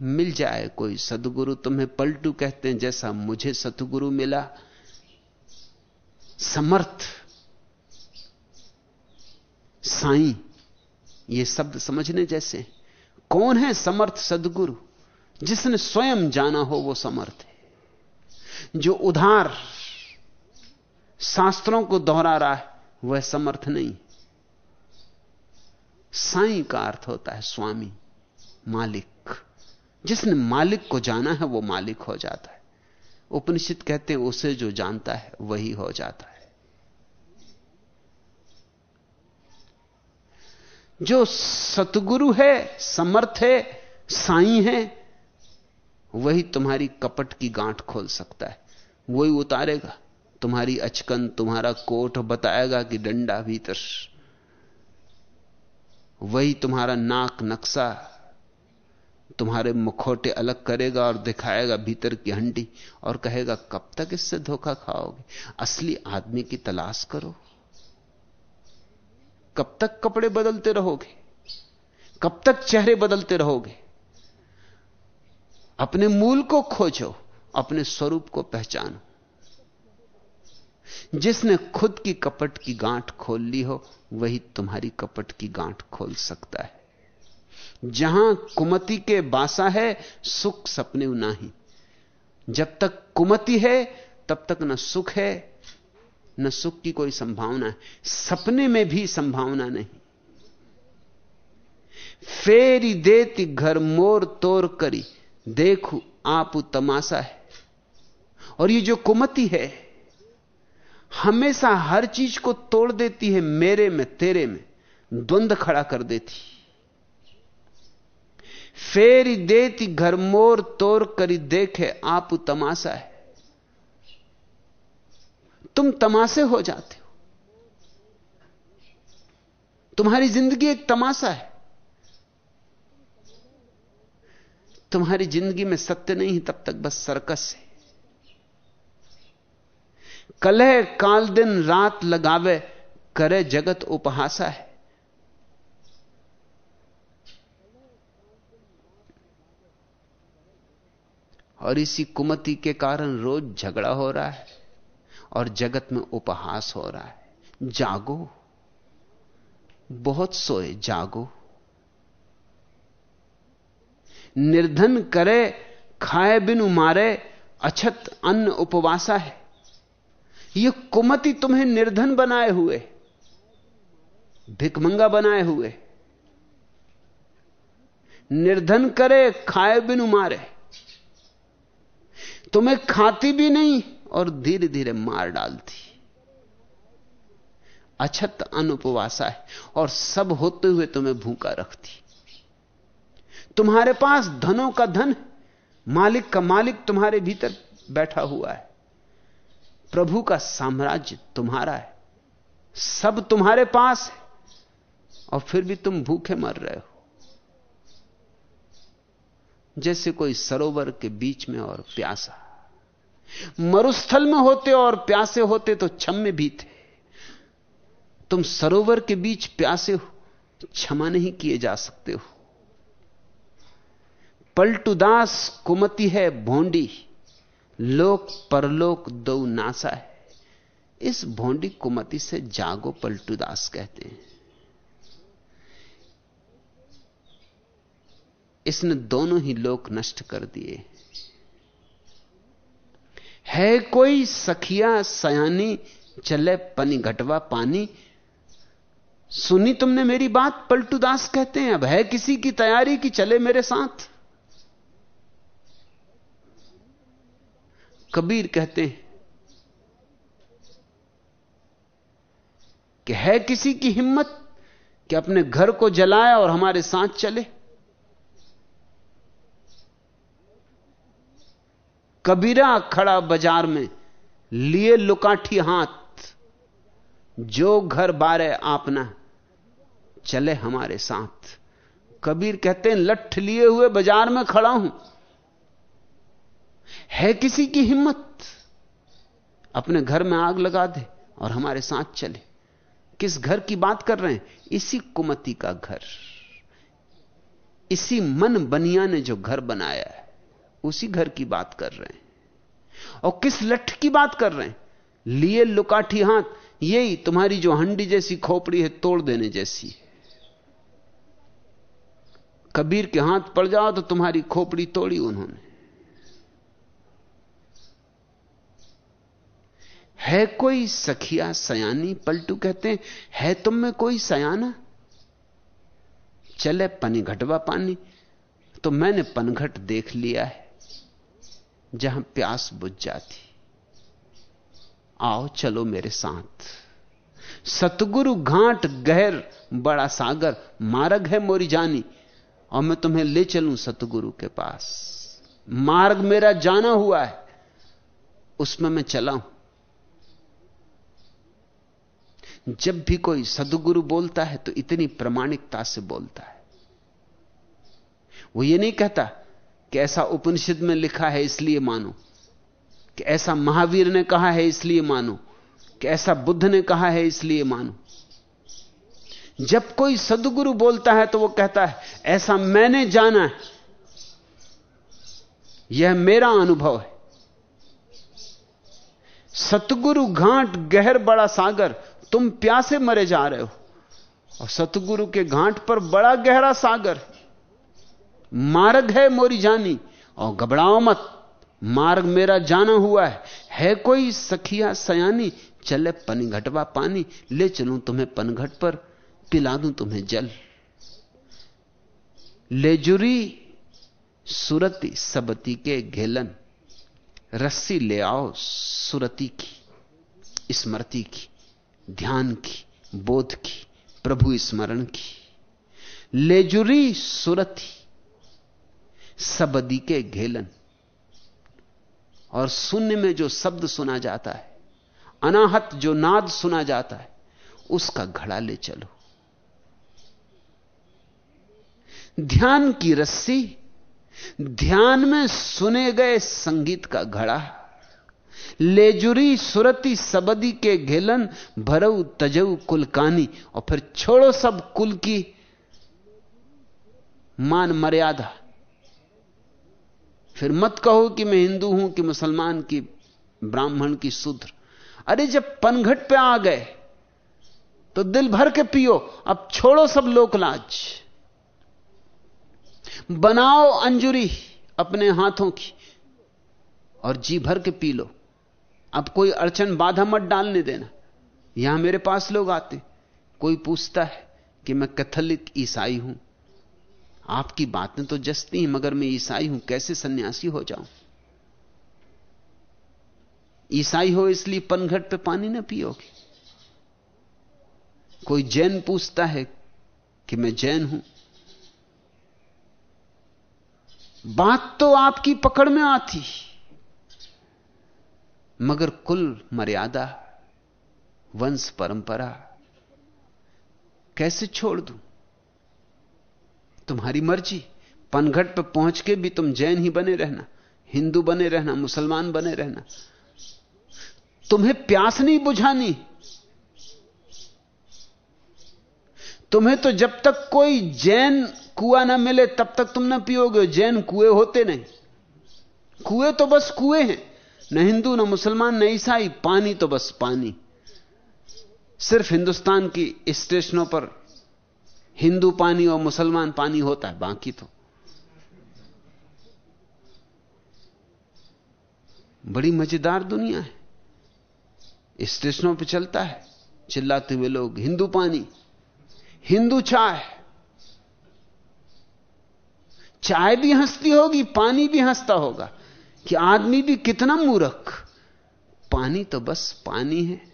मिल जाए कोई सदगुरु, तुम्हें पलटू कहते हैं जैसा मुझे सतगुरु मिला। समर्थ साई, ये शब्द समझने जैसे। कौन है समर्थ सदगुरु? जिसने स्वयं जाना हो वो समर्थ है। जो उधार शास्त्रों को दोहरा रहा है, वह समर्थ नहीं। साई का अर्थ होता है स्वामी, मालिक। जिसने मालिक को जाना है, वो मालिक हो जाता है। उपनिषद कहते हैं, उसे जो जानता है, वही हो जाता है। जो सतगुरु है, समर्थ है, साई है, वही तुम्हारी कपट की गांठ खोल सकता है। वही उतारेगा, तुम्हारी अचकन, तुम्हारा कोट बताएगा कि डंडा भीतर वही तुम्हारा नाक नक्शा तुम्हारे मुखोटे अलग करेगा और दिखाएगा भीतर की हंडी और कहेगा, कब तक इससे धोखा खाओगे? असली आदमी की तलाश करो। कब तक कपड़े बदलते रहोगे? कब तक चेहरे बदलते रहोगे? अपने मूल को खोजो, अपने स्वरूप को पहचानो। जिसने खुद की कपट की गांठ खोल ली हो, वही तुम्हारी कपट की गांठ खोल सकता है। जहाँ कुमति के बासा है, सुख सपने नाही जब तक कुमति है, तब तक न सुख है, न सुख की कोई संभावना है। सपने में भी संभावना नहीं। फेरी देती घर मोर तोर करी, देखू आप तमाशा है। और ये जो कुमति है हमेशा हर चीज़ को तोड़ देती है मेरे में, तेरे में। द्वंद खड़ा कर देती। फेरी देती, घर मोर तोड़ करी देखे, आप तमाशा है। तुम तमाशे हो जाते हो। तुम्हारी ज़िंदगी एक तमाशा है। तुम्हारी ज़िंदगी में सत्य नहीं है, तब तक बस सर्कस है। कलह काल दिन रात लगावे, करे जगत उपहासा है। और इसी कुमति के कारण रोज झगड़ा हो रहा है और जगत में उपहास हो रहा है। जागो, बहुत सोए, जागो। निर्धन करे, खाए बिनु मारे, अछत अन्न उपवासा है। यह कुमति तुम्हें निर्धन बनाए हुए, भिकमंगा बनाए हुए। निर्धन करे, खाए बिनु मारे। तुम्हें खाती भी नहीं और धीरे धीरे मार डालती। अछत अनुपवासा है और सब होते हुए तुम्हें भूखा रखती। तुम्हारे पास धनों का धन, मालिक का मालिक तुम्हारे भीतर बैठा हुआ है। प्रभु का साम्राज्य तुम्हारा है। सब तुम्हारे पास है। और फिर भी तुम भूखे मर रहे हो। जैसे कोई सरोवर के बीच में और प्यासा। मरुस्थल में होते और प्यासे होते तो क्षम में भी थे। तुम सरोवर के बीच प्यासे हो क्षमा नहीं किए जा सकते हो। पलटुदास कुमति है भोंडी। लोक परलोक दो नासा है। इस भोंडी कुमति से जागो पलटुदास कहते हैं। इसने दोनों ही लोक नष्ट कर दिए। है कोई सखिया सयानी, चले पनी घटवा पानी। सुनी तुमने मेरी बात पलटूदास कहते हैं। अब है किसी की तैयारी की चले मेरे साथ? कबीर कहते हैं कि है किसी की हिम्मत कि अपने घर को जलाए और हमारे साथ चले? कबीरा खड़ा बाज़ार में लिए लुकाठी हाथ, जो घर बारे आपना, चले हमारे साथ। कबीर कहते हैं, लठ लिए हुए बाज़ार में खड़ा हूँ। है किसी की हिम्मत? अपने घर में आग लगा दे और हमारे साथ चले। किस घर की बात कर रहे हैं? इसी कुमति का घर। इसी मन बनिया ने जो घर बनाया है, उसी घर की बात कर रहे हैं। और किस लठ की बात कर रहे हैं? लिए लुकाठी हाथ, यही तुम्हारी जो हंडी जैसी खोपड़ी है, तोड़ देने जैसी कबीर के हाथ पड़ जाओ तो तुम्हारी खोपड़ी तोड़ी उन्होंने। है कोई सखिया सयानी? पलटू कहते हैं, है तुम में कोई सयाना? चले पनी घटवा पानी। तो मैंने पनघट देख लिया है, जहाँ प्यास बुझ जाती। आओ चलो मेरे साथ। सतगुरु घाट गहर, बड़ा सागर, मार्ग है मोरी जानी। और मैं तुम्हें ले चलूँ सतगुरु के पास। मार्ग मेरा जाना हुआ है, उसमें मैं चला हूँ। जब भी कोई सदगुरु बोलता है तो इतनी प्रमाणिकता से बोलता है। वो ये नहीं कहता कि ऐसा उपनिषद में लिखा है इसलिए मानो, कि ऐसा महावीर ने कहा है इसलिए मानो, कि ऐसा बुद्ध ने कहा है इसलिए मानो। जब कोई सदगुरु बोलता है तो वो कहता है, ऐसा मैंने जाना है, यह मेरा अनुभव है। सतगुरु घाट गहर बड़ा सागर तुम प्यासे मरे जा रहे हो। और सतगुरु के घाट पर बड़ा गहरा सागर। मार्ग है मोरी जानी, और घबराओ मत। मार्ग मेरा जाना हुआ है। है कोई सखिया सयानी? चले पनघटवा पानी। ले चलूँ तुम्हें पनघट पर, पिला दूँ तुम्हें जल। लेजुरी सुरती सबती के घेलन। रस्सी ले आओ सुरती की, स्मृति की। ध्यान की, बोध की, प्रभु स्मरण की। लेजुरी सुरती सबदी के घेलन। और शून्य में जो शब्द सुना जाता है, अनाहत जो नाद सुना जाता है, उसका घड़ा ले चलो। ध्यान की रस्सी, ध्यान में सुने गए संगीत का घड़ा। लेजुरी सुरती सबदी के घेलन, भरऊ तजऊ कुलकानी और फिर छोड़ो सब कुल की मान मर्यादा। फिर मत कहो कि मैं हिंदू हूँ, कि मुसलमान, की ब्राह्मण, की शूद्र। अरे जब पनघट पे आ गए तो दिल भर के पियो, अब छोड़ो सब लोकलाज। बनाओ अंजुरी अपने हाथों की, और जी भर के पी लो। अब कोई अड़चन बाधा मत डालने देना। यहाँ मेरे पास लोग आते कोई पूछता है कि मैं कैथोलिक ईसाई हूँ। आपकी बातें तो जसती हैं, मगर मैं ईसाई हूँ। कैसे सन्यासी हो जाऊँ? ईसाई हो इसलिए पनघट पे पानी ना पियोगे। कोई जैन पूछता है कि मैं जैन हूँ। बात तो आपकी पकड़ में आती। मगर कुल मर्यादा, वंश परंपरा, कैसे छोड़ दूँ? तुम्हारी मर्ज़ी, पनघट पर पहुँच के भी तुम जैन ही बने रहना, हिंदू बने रहना, मुसलमान बने रहना। तुम्हें प्यास नहीं बुझानी। तुम्हें तो जब तक कोई जैन कुआ ना मिले, तब तक तुम ना पियोगे, जैन कुएँ होते नहीं। कुएँ तो बस कुएँ हैं। न हिंदू, न मुसलमान, न ईसाई, पानी तो बस पानी। सिर्फ़ हिंदुस्तान की स्टेशनों पर हिंदू पानी और मुसलमान पानी होता है, बाकी तो। बड़ी मज़ेदार दुनिया है। स्टेशनों पे चलता है, चिल्लाते हुए लोग, हिंदू पानी, हिंदू चाय। चाय भी हंसती होगी, पानी भी हंसता होगा। कि आदमी भी कितना मूर्ख। पानी तो बस पानी है।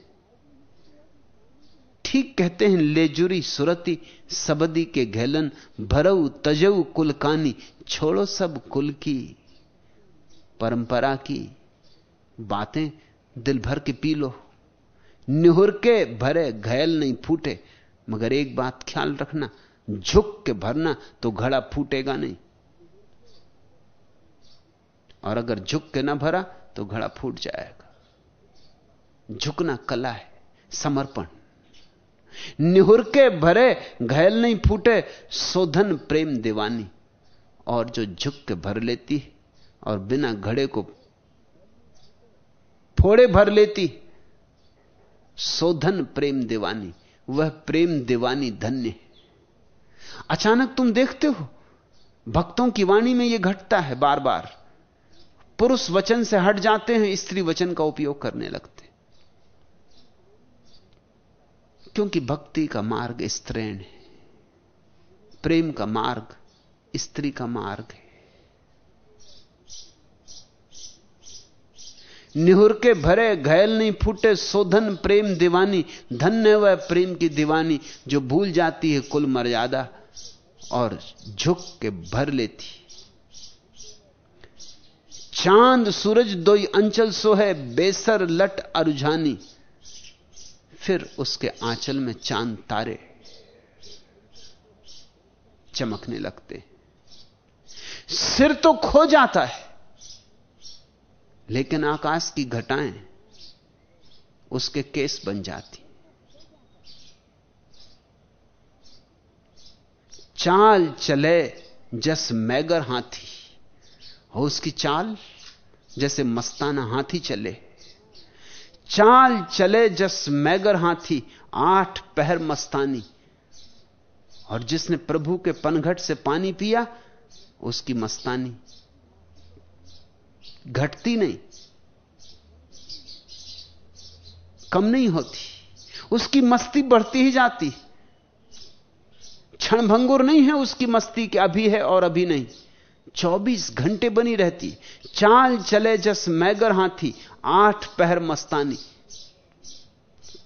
ठीक कहते हैं लेजुरी सुरती, सबदी के घेलन, भरऊ तजऊ कुलकानी छोड़ो सब कुल की, परंपरा की बातें, दिल भर के पी लो। निहुर के भरे घैल नहीं फूटे, मगर एक बात ख्याल रखना, झुक के भरना तो घड़ा फूटेगा नहीं। और अगर झुक के ना भरा तो घड़ा फूट जाएगा। झुकना कला है, समर्पण। निहुर के भरे, घायल नहीं फूटे, शोधन प्रेम दीवानी। और जो झुक के भर लेती और बिना घड़े को फोड़े भर लेती शोधन प्रेम दीवानी। वह प्रेम दीवानी धन्य है। अचानक तुम देखते हो, भक्तों की वाणी में यह घटता है बार बार पुरुष वचन से हट जाते हैं, स्त्री वचन का उपयोग करने लगते क्योंकि भक्ति का मार्ग स्त्रीण है। प्रेम का मार्ग, स्त्री का मार्ग है। निहुर के भरे घैल नहीं फूटे शोधन प्रेम, दीवानी, धन्य वह प्रेम की दीवानी जो भूल जाती है, कुल मर्यादा, और झुक के भर लेती चाँद, सूरज दो अंचल सो है, बेसर, लट, अरुझानी। फिर उसके आंचल में चाँद तारे चमकने लगते। सिर तो खो जाता है, लेकिन आकाश की घटाएँ उसके केस बन जाती। चाल चले जस मैगर हाथी। हो उसकी चाल जैसे मस्ताना हाथी चले। चाल चले जस मैगर हाथी, आठ पहर मस्तानी। और जिसने प्रभु के पनघट से पानी पिया, उसकी मस्तानी। घटती नहीं। कम नहीं होती। उसकी मस्ती बढ़ती ही जाती। क्षणभंगुर नहीं है उसकी मस्ती कि अभी है और अभी नहीं। 24 घंटे बनी रहती। चाल चले जस मैगर हाथी, आठ पहर मस्तानी।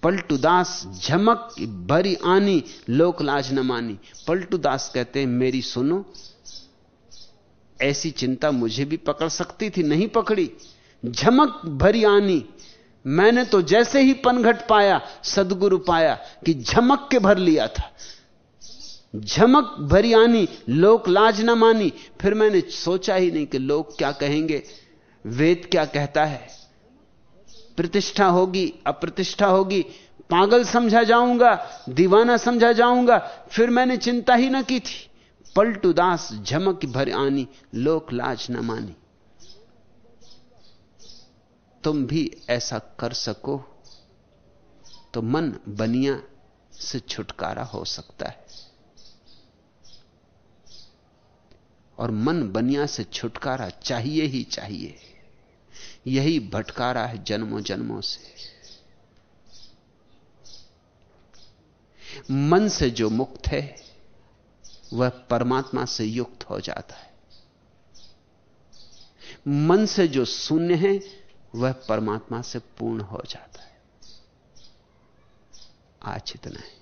पलटूदास झमक भरी आनी, लोक लाज न मानी। पलटूदास कहते हैं, मेरी सुनो, ऐसी चिंता मुझे भी पकड़ सकती थी, नहीं पकड़ी। झमक भरी आनी। मैंने तो जैसे ही पनघट पाया, सदगुरु पाया कि झमक के भर लिया था। झमक भरी आनी, लोक लाज ना मानी। फिर मैंने सोचा ही नहीं कि लोग क्या कहेंगे। वेद क्या कहता है? प्रतिष्ठा होगी, अप्रतिष्ठा होगी। पागल समझा जाऊँगा, दीवाना समझा जाऊँगा। फिर मैंने चिंता ही ना की थी। पलटूदास झमक भर आनी, लोक लाज न मानी। तुम भी ऐसा कर सको तो मन बनिया से छुटकारा हो सकता है। और मन बनिया से छुटकारा चाहिए ही चाहिए। यही भटकारा है जन्मों जन्मों से। मन से जो मुक्त है, वह परमात्मा से युक्त हो जाता है। मन से जो शून्य है, वह परमात्मा से पूर्ण हो जाता है। आज इतना है।